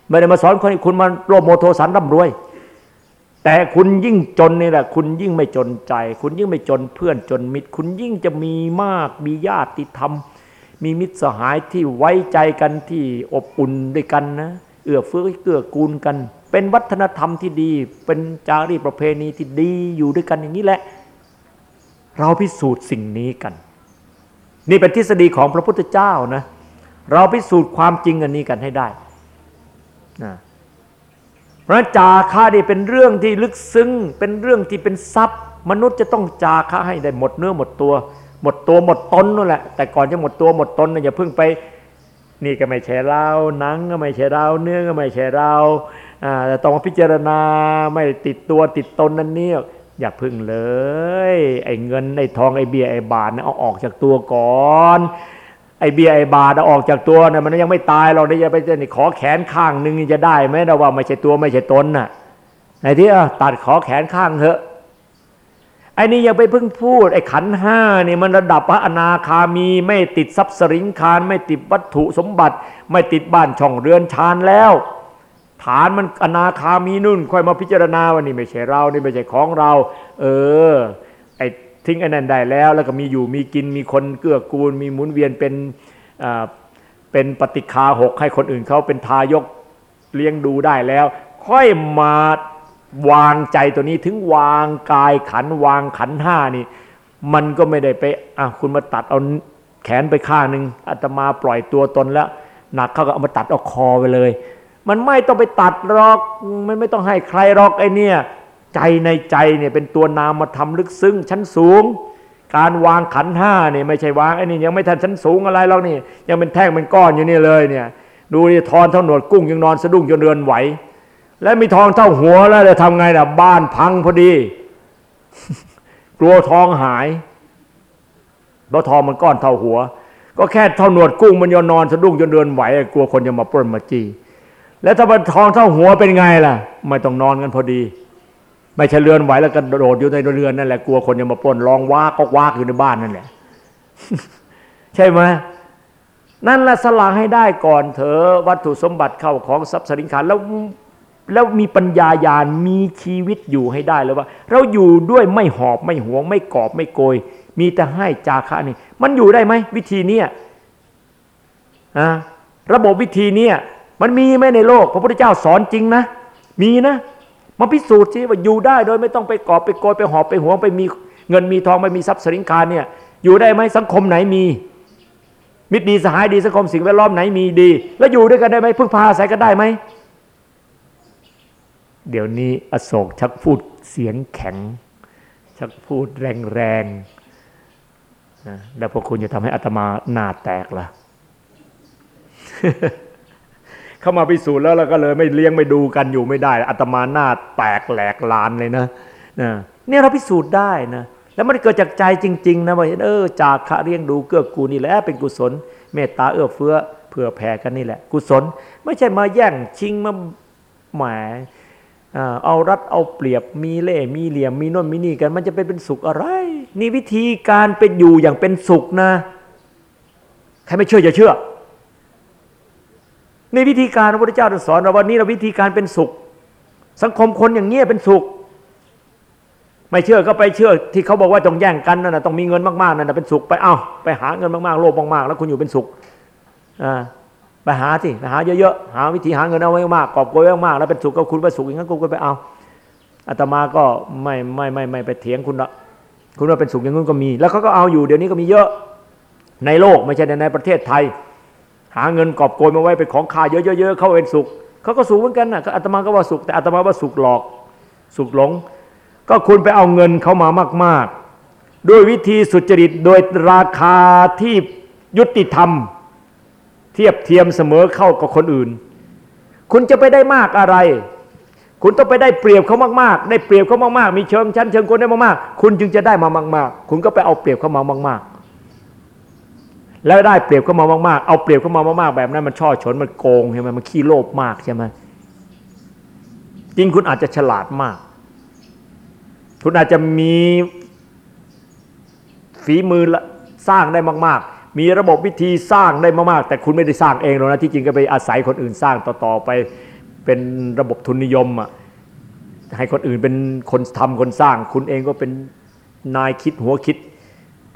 ไม่ได้มาสอนคนให้คุณมาโลภโมโทสันร่ำรวย แต่คุณยิ่งจนนี่แหละ คุณยิ่งไม่จนใจ คุณยิ่งไม่จนเพื่อนจนมิตร คุณยิ่งจะมีมากมีญาติธรรม มีมิตรสหายที่ไว้ใจกันที่อบอุ่นด้วยกันนะ เอื้อเฟื้อเกื้อกูลกัน เป็นวัฒนธรรมที่ดี เป็นจารีตประเพณีที่ดีอยู่ด้วยกันอย่างนี้แหละ เราพิสูจน์สิ่งนี้กัน นี่เป็นทฤษฎีของพระพุทธเจ้านะเราพิสูจน์ความจริงอันนี้กันให้ได้นะเพราะจาค่านี่เป็นเรื่องที่ลึกซึ้งเป็นเรื่องที่เป็นทรัพย์ มนุษย์จะต้องจาค่าให้ได้หมดเนื้อหมดตัว หมดตัวหมดตนนั่นแหละแต่ก่อนจะหมดตัวหมดตนเนี่ยอย่าเพิ่งไป นี่ก็ไม่ใช่เราหนังก็ไม่ใช่เราเนื้อก็ไม่ใช่เราแต่ต้องพิจารณาไม่ติดตัวติดตนนั่นนี่อย่าพึ่งเลย ไอ้เงินไอ้ทองไอ้เบียร์ไอ้บาทเอาออกจากตัวก่อนไอ้เบียไอ้บาทเอาออกจากตัวเนี่ยมันยังไม่ตายเราได้จะไปจะขอแขนข้างหนึ่งจะได้ไหมเราว่าไม่ใช่ตัวไม่ใช่ตนน่ะไอ้ที่ตัดขอแขนข้างเถอะ ไอ้นี่ยังไปเพิ่งพูด ไอ้ขันห้านี่มันระดับพระอนาคามี ไม่ติดทรัพย์สริงคาร ไม่ติดวัตถุสมบัติ ไม่ติดบ้านช่องเรือนชานแล้ว ฐานมันอนาคามีนุ่น ค่อยมาพิจารณาว่านี่ไม่ใช่เรา นี่ไม่ใช่ของเรา เออ ไอ้ทิ้งไอ้นั่นได้แล้ว แล้วก็มีอยู่มีกินมีคนเกื้อกูล มีหมุนเวียนเป็นเป็นปฏิคาหกให้คนอื่นเขาเป็นทายกเลี้ยงดูได้แล้ว ค่อยมา วางใจตัวนี้ถึงวางกายขันวางขันห้านี่ มันก็ไม่ได้ไปอะคุณมาตัดเอาแขนไปข้างหนึ่งอาตมาปล่อยตัวตนแล้ว หนักเขาก็เอามาตัดเอาคอไปเลย มันไม่ต้องไปตัดหรอกมันไม่ต้องให้ใครหรอกไอเนี่ยใจในใจเนี่ยเป็นตัวนามมาทำลึกซึ้งชั้นสูง การวางขันห้าเนี่ยไม่ใช่วางไอ้นี่ยังไม่ทันชั้นสูงอะไรหรอกนี่ ยังเป็นแท่งเป็นก้อนอยู่นี่เลยเนี่ย ดูนี่ทอนเท่าหนวดกุ้งยังนอนสะดุ้งจนเรือนไหว แล้วมีทองเท่าหัวแล้วจะทำไงล่ะ บ้านพังพอดี กลัวทองหายเพราะทองมันก้อนเท่าหัว ก็แค่เท่าหนวดกุ้งมันยอนอนสะดุ้งจนเดินไหวกลัวคนจะมาปล้นมาจีแล้วถ้ามันทองเท่าหัวเป็นไงล่ะ ไม่ต้องนอนกันพอดี ไม่ใช่เรือนไหวแล้วก็โดดอยู่ในเรือนนั่นแหละกลัวคนจะมาปล้นลองวาก็วาอยู่ในบ้านนั่นแหละใช่ไหมนั่นแหละสละให้ได้ก่อนเถอะวัตถุสมบัติเข้าของทรัพย์สินขารแล้ว แล้วมีปัญญาญาณมีชีวิตอยู่ให้ได้เลยว่า เราอยู่ด้วยไม่หอบไม่หวง ไม่กอบไม่โกย มีแต่ให้จาคะนี่ มันอยู่ได้ไหมวิธีเนี้ยะระบบวิธีเนี้ยมันมีไหมในโลก พระพุทธเจ้าสอนจริงนะ มีนะมาพิสูจน์สิว่าอยู่ได้โดยไม่ต้องไปกอบไปโกยไปหอบไปหวงไปมีเงินมีทองไปมีทรัพย์สินคารเนี่ย อยู่ได้ไหมสังคมไหนมีมิตรดีสหายดีสังคมสิ่งแวดล้อมไหนมีดี แล้วอยู่ด้วยกันได้ไหมพึ่งพาอาศัยกันได้ไหม เดี๋ยวนี้อโศกชักพูดเสียงแข็ง ชักพูดแรงๆแล้วพวกคุณจะทำให้อัตมาหน้าแตกล่ะเข้ามาพิสูจน์แล้วเราก็เลยไม่เลี้ยงไม่ดูกันอยู่ไม่ได้อัตมาหน้าแตกแหลกลานเลยนะเนี่ยเราพิสูจน์ได้นะแล้วมันเกิดจากใจจริง ๆ นะว่าเออจากขะเลี้ยงดูเกื้อกูลนี่แหละเป็นกุศล เมตตาเอื้อเฟื้อเผื่อแผ่กันนี่แหละ กุศล ไม่ใช่มาแย่งชิงมาแหม เอารัดเอาเปรียบมีเล่มีเหลี่ยมมีน่นมีนี่กันมันจะเป็นเป็นสุขอะไร นี่วิธีการเป็นอยู่อย่างเป็นสุขนะใครไม่เชื่ออย่าเชื่อ ในวิธีการพระพุทธเจ้าสอนเราวันนี้เราวิธีการเป็นสุข สังคมคนอย่างเงี้ยเป็นสุข ไม่เชื่อก็ไปเชื่อ ที่เขาบอกว่าต้องแย่งกันนั่นนะต้องมีเงินมากๆนั่นนะเป็นสุขไปเอ้าไปหาเงินมากๆโลภมากๆ แล้วคุณอยู่เป็นสุขอ่า ไปหาสิไปหาเยอะๆหาวิธีหาเงินเอาไว้มากกอบโกยมากแล้วเป็นสุขก็คุณไปสุขอย่างนั้นกูก็ไปเอาอาตมาก็ไม่ไม่ไม่ไม่ไปเถียงคุณละคุณว่าเป็นสุขอย่างนั้นก็มี แล้วเขาก็เอาอยู่เดี๋ยวนี้ก็มีเยอะในโลกไม่ใช่ในประเทศไทย หาเงินกอบโกยมาไว้เป็นของค่าเยอะๆเขาเป็นสุขเขาก็สุขเหมือนกันนะอาตมาก็ว่าสุขแต่อาตมาว่าสุขหลอกสุขหลง ก็คุณไปเอาเงินเขามามาก ๆ ด้วยวิธีสุจริตโดยราคาที่ยุติธรรม ทียบเทียมเสมอเข้ากับคนอื่น คุณจะไปได้มากอะไร คุณต้องไปได้เปรียบเขามากๆ ได้เปรียบเขามากๆ มีเชิงชั้นเชิงคนได้มากๆ คุณจึงจะได้มามาก ๆ คุณก็ไปเอาเปรียบเขามามากๆ แล้วได้เปรียบเขามามากๆ เอาเปรียบเขามามากๆ แบบนั้นมันช่อฉนมันโกงใช่ไหมมันขี้โลภมากใช่ไหมจริงคุณอาจจะฉลาดมาก คุณอาจจะมีฝีมือสร้างได้มาก ๆ มีระบบวิธีสร้างได้มาก ๆ แต่คุณไม่ได้สร้างเองหรอกนะที่จริงก็ไปอาศัยคนอื่นสร้างต่อ ๆ ไปเป็นระบบทุนนิยมอะให้คนอื่นเป็นคนทำคนสร้าง คุณเองก็เป็นนายคิดหัวคิด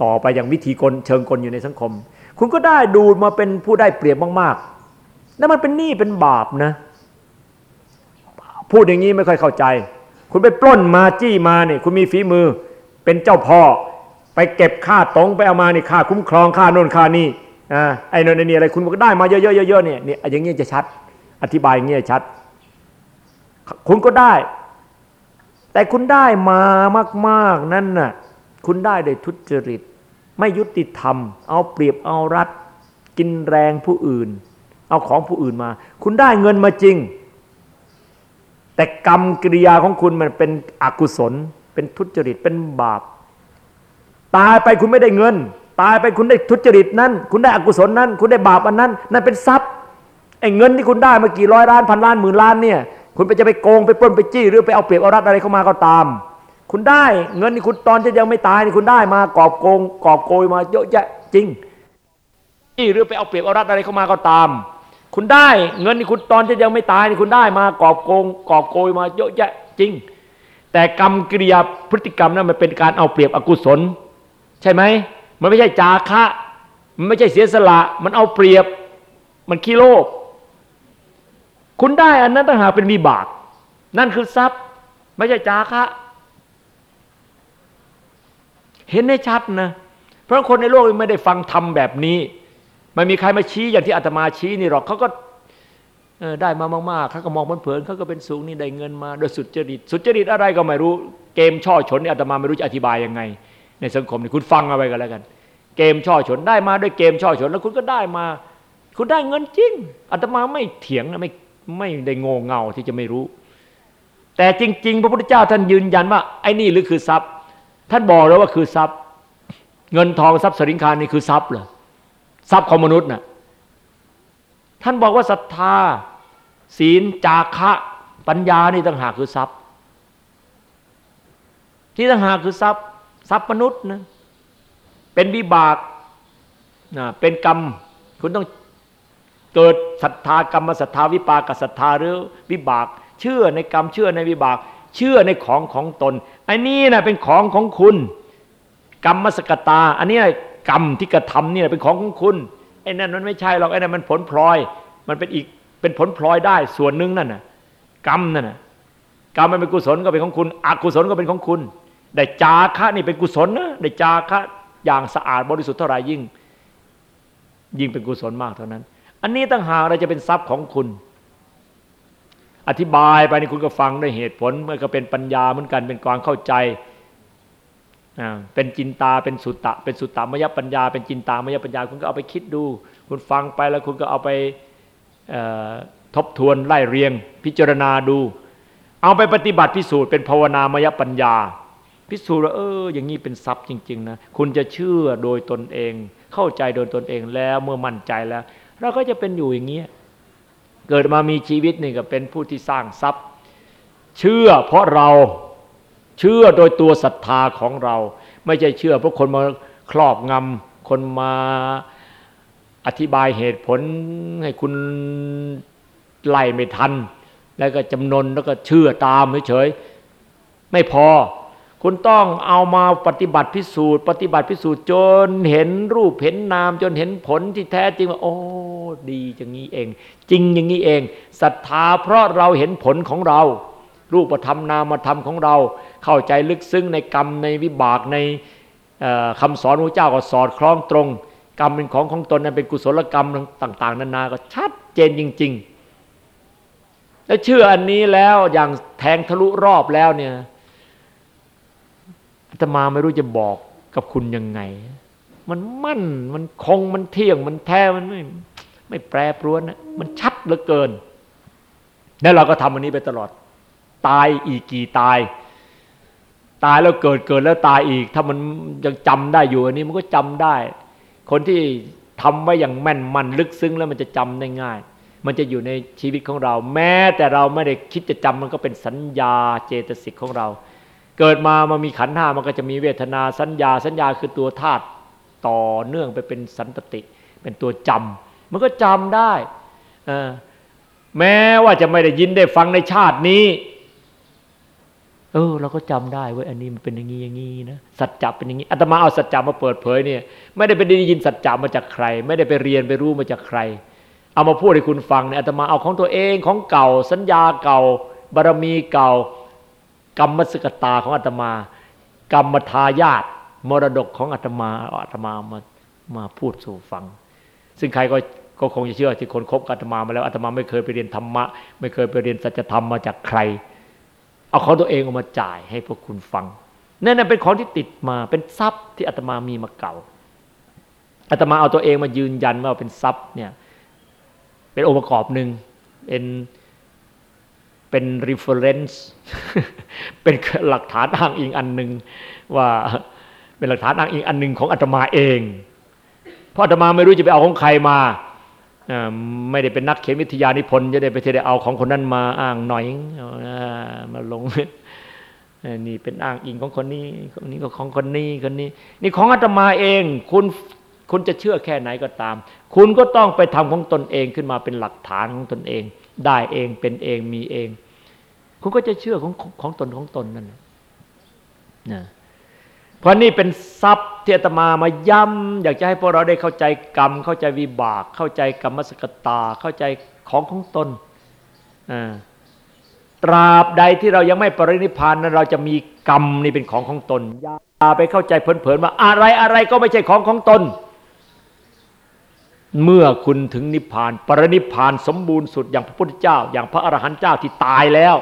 ต่อไปอย่างวิธีกลเชิงกลอยู่ในสังคม คุณก็ได้ดูมาเป็นผู้ได้เปรียบมากๆแล้วมันเป็นหนี้เป็นบาปนะ พูดอย่างนี้ไม่ค่อยเข้าใจ คุณไปปล้นมาจี้มาเนี่ยคุณมีฝีมือเป็นเจ้าพ่อ ไปเก็บค่าตรงไปเอามานี่ค่าคุ้มครองค่าโน่นค่านี่อ่าไอ้นนนี่อะไรคุณก็ได้มาเยอะๆๆเนี่ยเนี่ยอย่างเงี้ยจะชัด อธิบายอย่างเงี้ยชัด คุณก็ได้ แต่คุณได้มามากๆนั่นน่ะคุณได้โดยทุจริต ไม่ยุติธรรม เอาเปรียบเอารัด กินแรงผู้อื่น เอาของผู้อื่นมา คุณได้เงินมาจริง แต่กรรมกิริยาของคุณมันเป็นอกุศล เป็นทุจริตเป็นบาป ตายไปคุณไม่ได้เงิน ตายไปคุณได้ทุจริตนั้น คุณได้อกุศลนั้น คุณได้บาปอันนั้น นั่นเป็นทรัพย์ไอ้เงินที่คุณได้มากี่ร้อยล้านพันล้านหมื่นล้านเนี่ยคุณไปจะไปโกงไปปล้นไปจี้หรือไปเอาเปรียบเอารัดอะไรเข้ามาก็ตาม คุณได้เงินที่คุณตอนจะยังไม่ตายนี่คุณได้มากอบโกงกอบโกยมาเยอะแยะจริงจี้หรือไปเอาเปรียบเอารัดอะไรเข้ามาก็ตาม คุณได้เงินที่คุณตอนจะยังไม่ตายนี่คุณได้มากอบโกงกอบโกยมาเยอะแยะจริง แต่กรรมกิริยาพฤติกรรมนั้นมันเป็นการเอาเปรียบอกุศล ใช่ไหมมันไม่ใช่จาคะมันไม่ใช่เสียสละ มันเอาเปรียบ มันขี้โลภคุณได้อันนั้นต่างหากเป็นวิบาก นั่นคือทรัพย์ ไม่ใช่จาคะ เห็นได้ชัดนะ เพราะคนในโลกไม่ได้ฟังธรรมแบบนี้ไม่มีใครมาชี้อย่างที่อาตมาชี้นี่หรอกเขาก็ได้มามากๆเขาก็มองเผินๆเขาก็เป็นสูงนี่ได้เงินมา โดยสุดจริต สุดจริตอะไรก็ไม่รู้ เกมช่อฉนนี่อาตมาไม่รู้จะอธิบายยังไง ในสังคมนี่คุณฟังเอาไว้กันแล้วกัน เกมช่อฉนได้มาด้วยเกมช่อฉน แล้วคุณก็ได้มา คุณได้เงินจริงอาตมาไม่เถียงนะไม่ไม่ได้โง่เงาที่จะไม่รู้ แต่จริง ๆ พระพุทธเจ้าท่านยืนยันว่าไอ้นี่หรือคือทรัพย์ ท่านบอกแล้วว่าคือทรัพย์ เงินทองทรัพย์สินคารนี่คือทรัพย์เหรอทรัพย์ของมนุษย์นะ่ะท่านบอกว่าศรัทธา ศีลจาคะปัญญานี่ต่างหากคือทรัพย์ ที่ต่างหากคือทรัพย์ ทรัพย์มนุษย์นะเป็นวิบากนะเป็นกรรม คุณต้องเกิดศรัทธากรรมศรัทธาวิปากศรัทธาหรือวิบาก เชื่อในกรรมเชื่อในวิบาก เชื่อในของของตนอันนี้นะเป็นของของคุณ กรรมสกตา อันนี้กรรมที่กระทำนี่เป็นของของคุณไอ้นั่นมันไม่ใช่หรอกไอ้นั่นมันผลพลอย มันเป็นอีกเป็นผลพลอยได้ส่วนหนึ่งนั่นน่ะกรรมนั่นน่ะกรรมมันเป็นกุศลก็เป็นของคุณ อกุศลก็เป็นของคุณ ได้จาคะนี่เป็นกุศลนะได้จาคะอย่างสะอาดบริสุทธิ์เท่าไรยิ่ง ยิ่งเป็นกุศลมากเท่านั้น อันนี้ตั้งหากเราจะเป็นทรัพย์ของคุณ อธิบายไปนี่คุณก็ฟังด้วยเหตุผลมันก็เป็นปัญญาเหมือนกันเป็นความเข้าใจเป็นจินตาเป็นสุตตะ เป็นสุตตามยปัญญา เป็นจินตามยปัญญา คุณก็เอาไปคิดดู คุณฟังไปแล้วคุณก็เอาไปทบทวนไล่เรียง พิจารณาดู เอาไปปฏิบัติพิสูจน์เป็นภาวนามยปัญญา พิสูจน์ว่าเออ อย่างนี้เป็นทรัพย์จริง ๆ นะ คุณจะเชื่อโดยตนเอง เข้าใจโดยตนเองแล้วเมื่อมั่นใจแล้ว เราก็จะเป็นอยู่อย่างนี้เกิดมามีชีวิตนี่ก็เป็นผู้ที่สร้างทรัพย์ เชื่อเพราะเราเชื่อโดยตัวศรัทธาของเรา ไม่ใช่เชื่อเพราะคนมาครอบงำคนมาอธิบายเหตุผลให้คุณไล่ไม่ทัน แล้วก็จำนนแล้วก็เชื่อตามเฉยๆไม่พอ คุณต้องเอามาปฏิบัติพิสูจน์ ปฏิบัติพิสูจน์จนเห็นรูปเห็นนาม จนเห็นผลที่แท้จริงว่าโอ้ดีอย่างนี้เอง จริงอย่างนี้เองศรัทธาเพราะเราเห็นผลของเรา รูปธรรมนามธรรมของเรา เข้าใจลึกซึ้งในกรรมในวิบากในคำสอนพระเจ้าก็สอดคล้องตรง กรรมเป็นของของตนนั้นเป็นกุศลกรรมต่าง ๆ นานาก็ชัดเจนจริง ๆ แล้วเชื่ออันนี้แล้วอย่างแทงทะลุรอบแล้วเนี่ย อาตมาไม่รู้จะบอกกับคุณยังไง มันมั่น มันคง มันเที่ยง มันแท้ มันไม่ ไม่แปรปรวนนะมันชัดเหลือเกิน แล้วเราก็ทำอันนี้ไปตลอด ตายอีกกี่ตาย ตายแล้วเกิดเกิดแล้วตายอีก ถ้ามันยังจำได้อยู่อันนี้มันก็จำได้ คนที่ทำไว้อย่างแม่นมันลึกซึ้งแล้วมันจะจำได้ง่าย มันจะอยู่ในชีวิตของเรา แม้แต่เราไม่ได้คิดจะจำมันก็เป็นสัญญาเจตสิกของเรา เกิดมามันมีขันห้ามันก็จะมีเวทนาสัญญาสัญญาคือตัวธาตุต่อเนื่องไปเป็นสันตติ เป็นตัวจำมันก็จำได้แม้ว่าจะไม่ได้ยินได้ฟังในชาตินี้เออเราก็จำได้ว่าอันนี้มันเป็นอย่างนี้อย่างนี้นะสัจจะเป็นอย่างนี้อาตมาเอาสัจจะมาเปิดเผยเนี่ย ไม่ได้ไปได้ยินสัจจะมาจากใคร ไม่ได้ไปเรียนไปรู้มาจากใคร เอามาพูดให้คุณฟังเนี่ยอาตมาเอาของตัวเองของเก่า สัญญาเก่าบารมีเก่า กรรมสกตาของอาตมา กรรมทายาทมรดกของอาตมาอาตมามามาพูดสู่ฟัง ซึ่งใครก็ก็คงจะเชื่อที่คนคบอาตมามาแล้วอาตมาไม่เคยไปเรียนธรรมะ ไม่เคยไปเรียนสัจธรรมมาจากใคร เอาของตัวเองออกมาจ่ายให้พวกคุณฟังนั่นเป็นของที่ติดมาเป็นทรัพย์ที่อาตมามีมาเก่าอาตมาเอาตัวเองมายืนยันว่าเป็นทรัพย์เนี่ยเป็นองค์ประกอบหนึ่งเป็น เป็น reference เป็นหลักฐานอ้างอิงอันหนึ่งว่าเป็นหลักฐานอ้างอิงอันหนึ่งของอาตมาเอง เพราะอาตมาไม่รู้จะไปเอาของใครมาไม่ได้เป็นนักเขียนวิทยานิพนธ์จะได้ไปเทได้เอาของคนนั้นมาอ้างหน่อยมาลงนี่เป็นอ้างอิงของคนนี้คนนี้ก็ของคนนี้คนนี้ นี่ของอาตมาเอง คุณคุณจะเชื่อแค่ไหนก็ตาม คุณก็ต้องไปทำของตนเองขึ้นมาเป็นหลักฐานของตนเอง ได้เองเป็นเองมีเอง คุณก็จะเชื่อของของตนของตนนั่นนะเพราะนี่เป็นทรัพย์ที่อาตมามาย้ำอยากจะให้พวกเราได้เข้าใจกรรม เข้าใจวิบาก เข้าใจกรรมสกตา เข้าใจของของตนตราบใดที่เรายังไม่ปรินิพานนั้นเราจะมีกรรมนี่เป็นของของตนอย่าไปเข้าใจเพลินๆว่าอะไรอะไรก็ไม่ใช่ของของตน เมื่อคุณถึงนิพพาน ปรินิพานสมบูรณ์สุดอย่างพระพุทธเจ้า อย่างพระอรหันต์เจ้าที่ตายแล้ว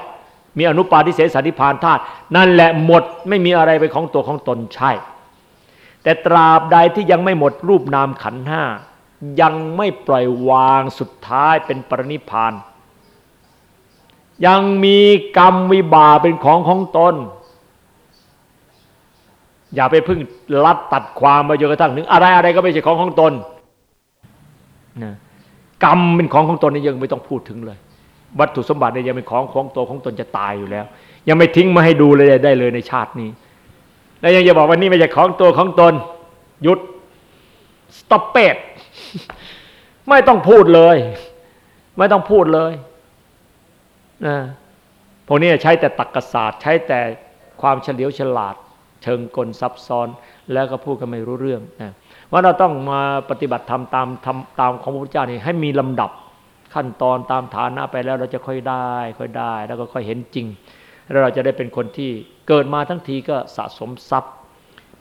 มีอนุปาทิเสสนิพานธาตุนั่นแหละหมดไม่มีอะไรเป็นของตัวของตนใช่ แต่ตราบใดที่ยังไม่หมดรูปนามขันห้ายังไม่ปล่อยวางสุดท้ายเป็นปรินิพาน ยังมีกรรมวิบาเป็นของของตน อย่าไปพึ่งลัดตัดความมาจนกระทั่งถึงอะไรอะไรก็ไม่ใช่ของของตนนะกรรมเป็นของของตนนี่ยังไม่ต้องพูดถึงเลย วัตถุสมบัติเนี่ยยังเป็นของของตัวของตนจะตายอยู่แล้ว ยังไม่ทิ้งมาให้ดูเลยได้เลยในชาตินี้ แล้วยังจะบอกว่านี่ไม่ใช่ของตัวของตนหยุด stopped ไม่ต้องพูดเลย ไม่ต้องพูดเลยนะพวกนี้ใช้แต่ตรรกศาสตร์ ใช้แต่ความเฉลียวฉลาด เชิงกลซับซ้อน แล้วก็พูดกันไม่รู้เรื่องนะว่าเราต้องมาปฏิบัติธรรมตามทำตามของพระพุทธเจ้านี่ให้มีลำดับ ขั้นตอนตามฐานะไปแล้วเราจะค่อยได้ ค่อยได้ แล้วก็ค่อยเห็นจริง แล้วเราจะได้เป็นคนที่เกิดมาทั้งทีก็สะสมทรัพย์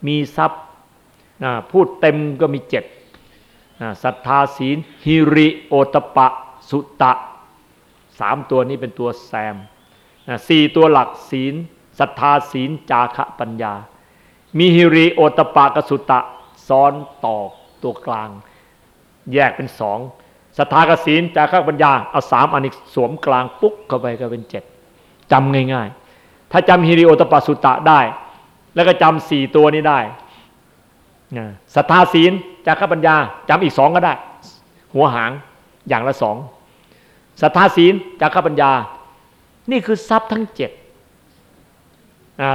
มีทรัพย์พูดเต็มก็มีเจ็ดศรัทธาศีลฮิริโอตปะ สุตะสามตัวนี้เป็นตัวแซมสี่ตัวหลักศีลศรัทธาศีลจาคะปัญญา มีฮิริโอตปะกสุตะซ้อนต่อตัวกลาง แยกเป็นสอง ศรัทธากศีลจาระปัญญาเอาสามอันนี้สวมกลางปุ๊กเข้าไปก็เป็นเจ็ดจำง่าย ๆ ถ้าจำฮิริโอตปสุตตะได้ แล้วก็จำสี่ตัวนี้ได้ศรัทธาศีลจาระปัญญาจำอีกสองก็ได้ หัวหางอย่างละสองศรัทธาศีลจาระปัญญา นี่คือทรัพย์ทั้งเจ็ด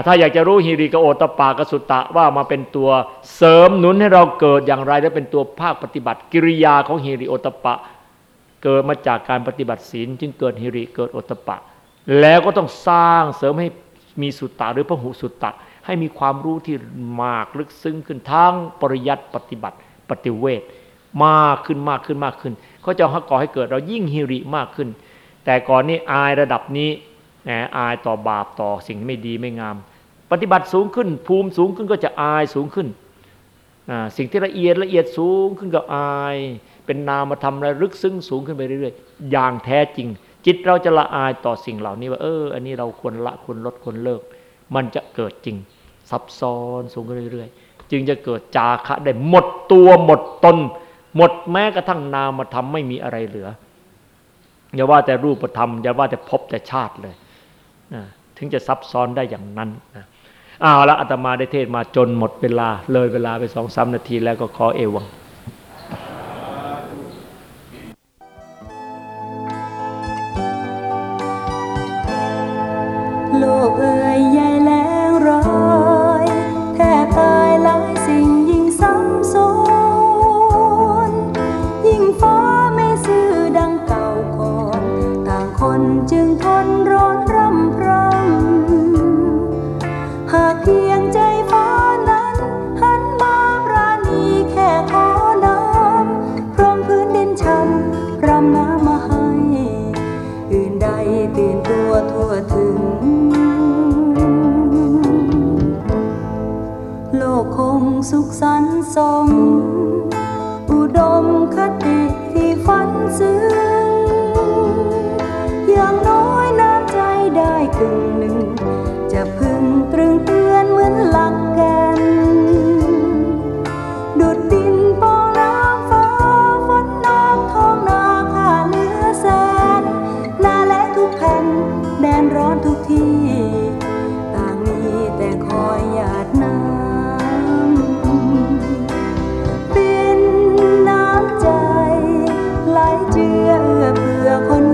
ถ้าอยากจะรู้ฮิริกโอตปากสุตะว่ามาเป็นตัวเสริมหนุนให้เราเกิดอย่างไร และเป็นตัวภาคปฏิบัติ กิริยาของฮิริโอตปะ เกิดมาจากการปฏิบัติศีลจึงเกิดฮิริเกิดโอตปะ แล้วก็ต้องสร้างเสริมให้มีสุตตะหรือพระหุสุตตะ ให้มีความรู้ที่มากลึกซึ้งขึ้นทั้งปริยัติปฏิบัติปฏิเวทมากขึ้นมากขึ้นมากขึ้นเขาจะก่อให้เกิดเรายิ่งฮิริมากขึ้น แต่ก่อนนี้อายระดับนี้ อายต่อบาปต่อสิ่งไม่ดีไม่งาม ปฏิบัติสูงขึ้น ภูมิสูงขึ้นก็จะอายสูงขึ้น สิ่งที่ละเอียดละเอียดสูงขึ้นก็อาย เป็นนามธรรมระลึกซึ้งสูงขึ้นไปเรื่อยๆ อย่างแท้จริง จิตเราจะละอายต่อสิ่งเหล่านี้ว่าเออ อันนี้เราควรละควรลดควรเลิก มันจะเกิดจริง ซับซ้อนสูงขึ้นเรื่อยๆ จึงจะเกิดจาคะได้หมดตัวหมดตนหมดแม้กระทั่งนามธรรมไม่มีอะไรเหลืออย่าว่าแต่รูปธรรมอย่าว่าแต่พบแต่ชาติเลย ถึงจะซับซ้อนได้อย่างนั้นอ้าวแล้วอาตมาได้เทศมาจนหมดเวลา เลยเวลาไปสองสามนาทีแล้วก็ขอเอวัง สุขสั fuego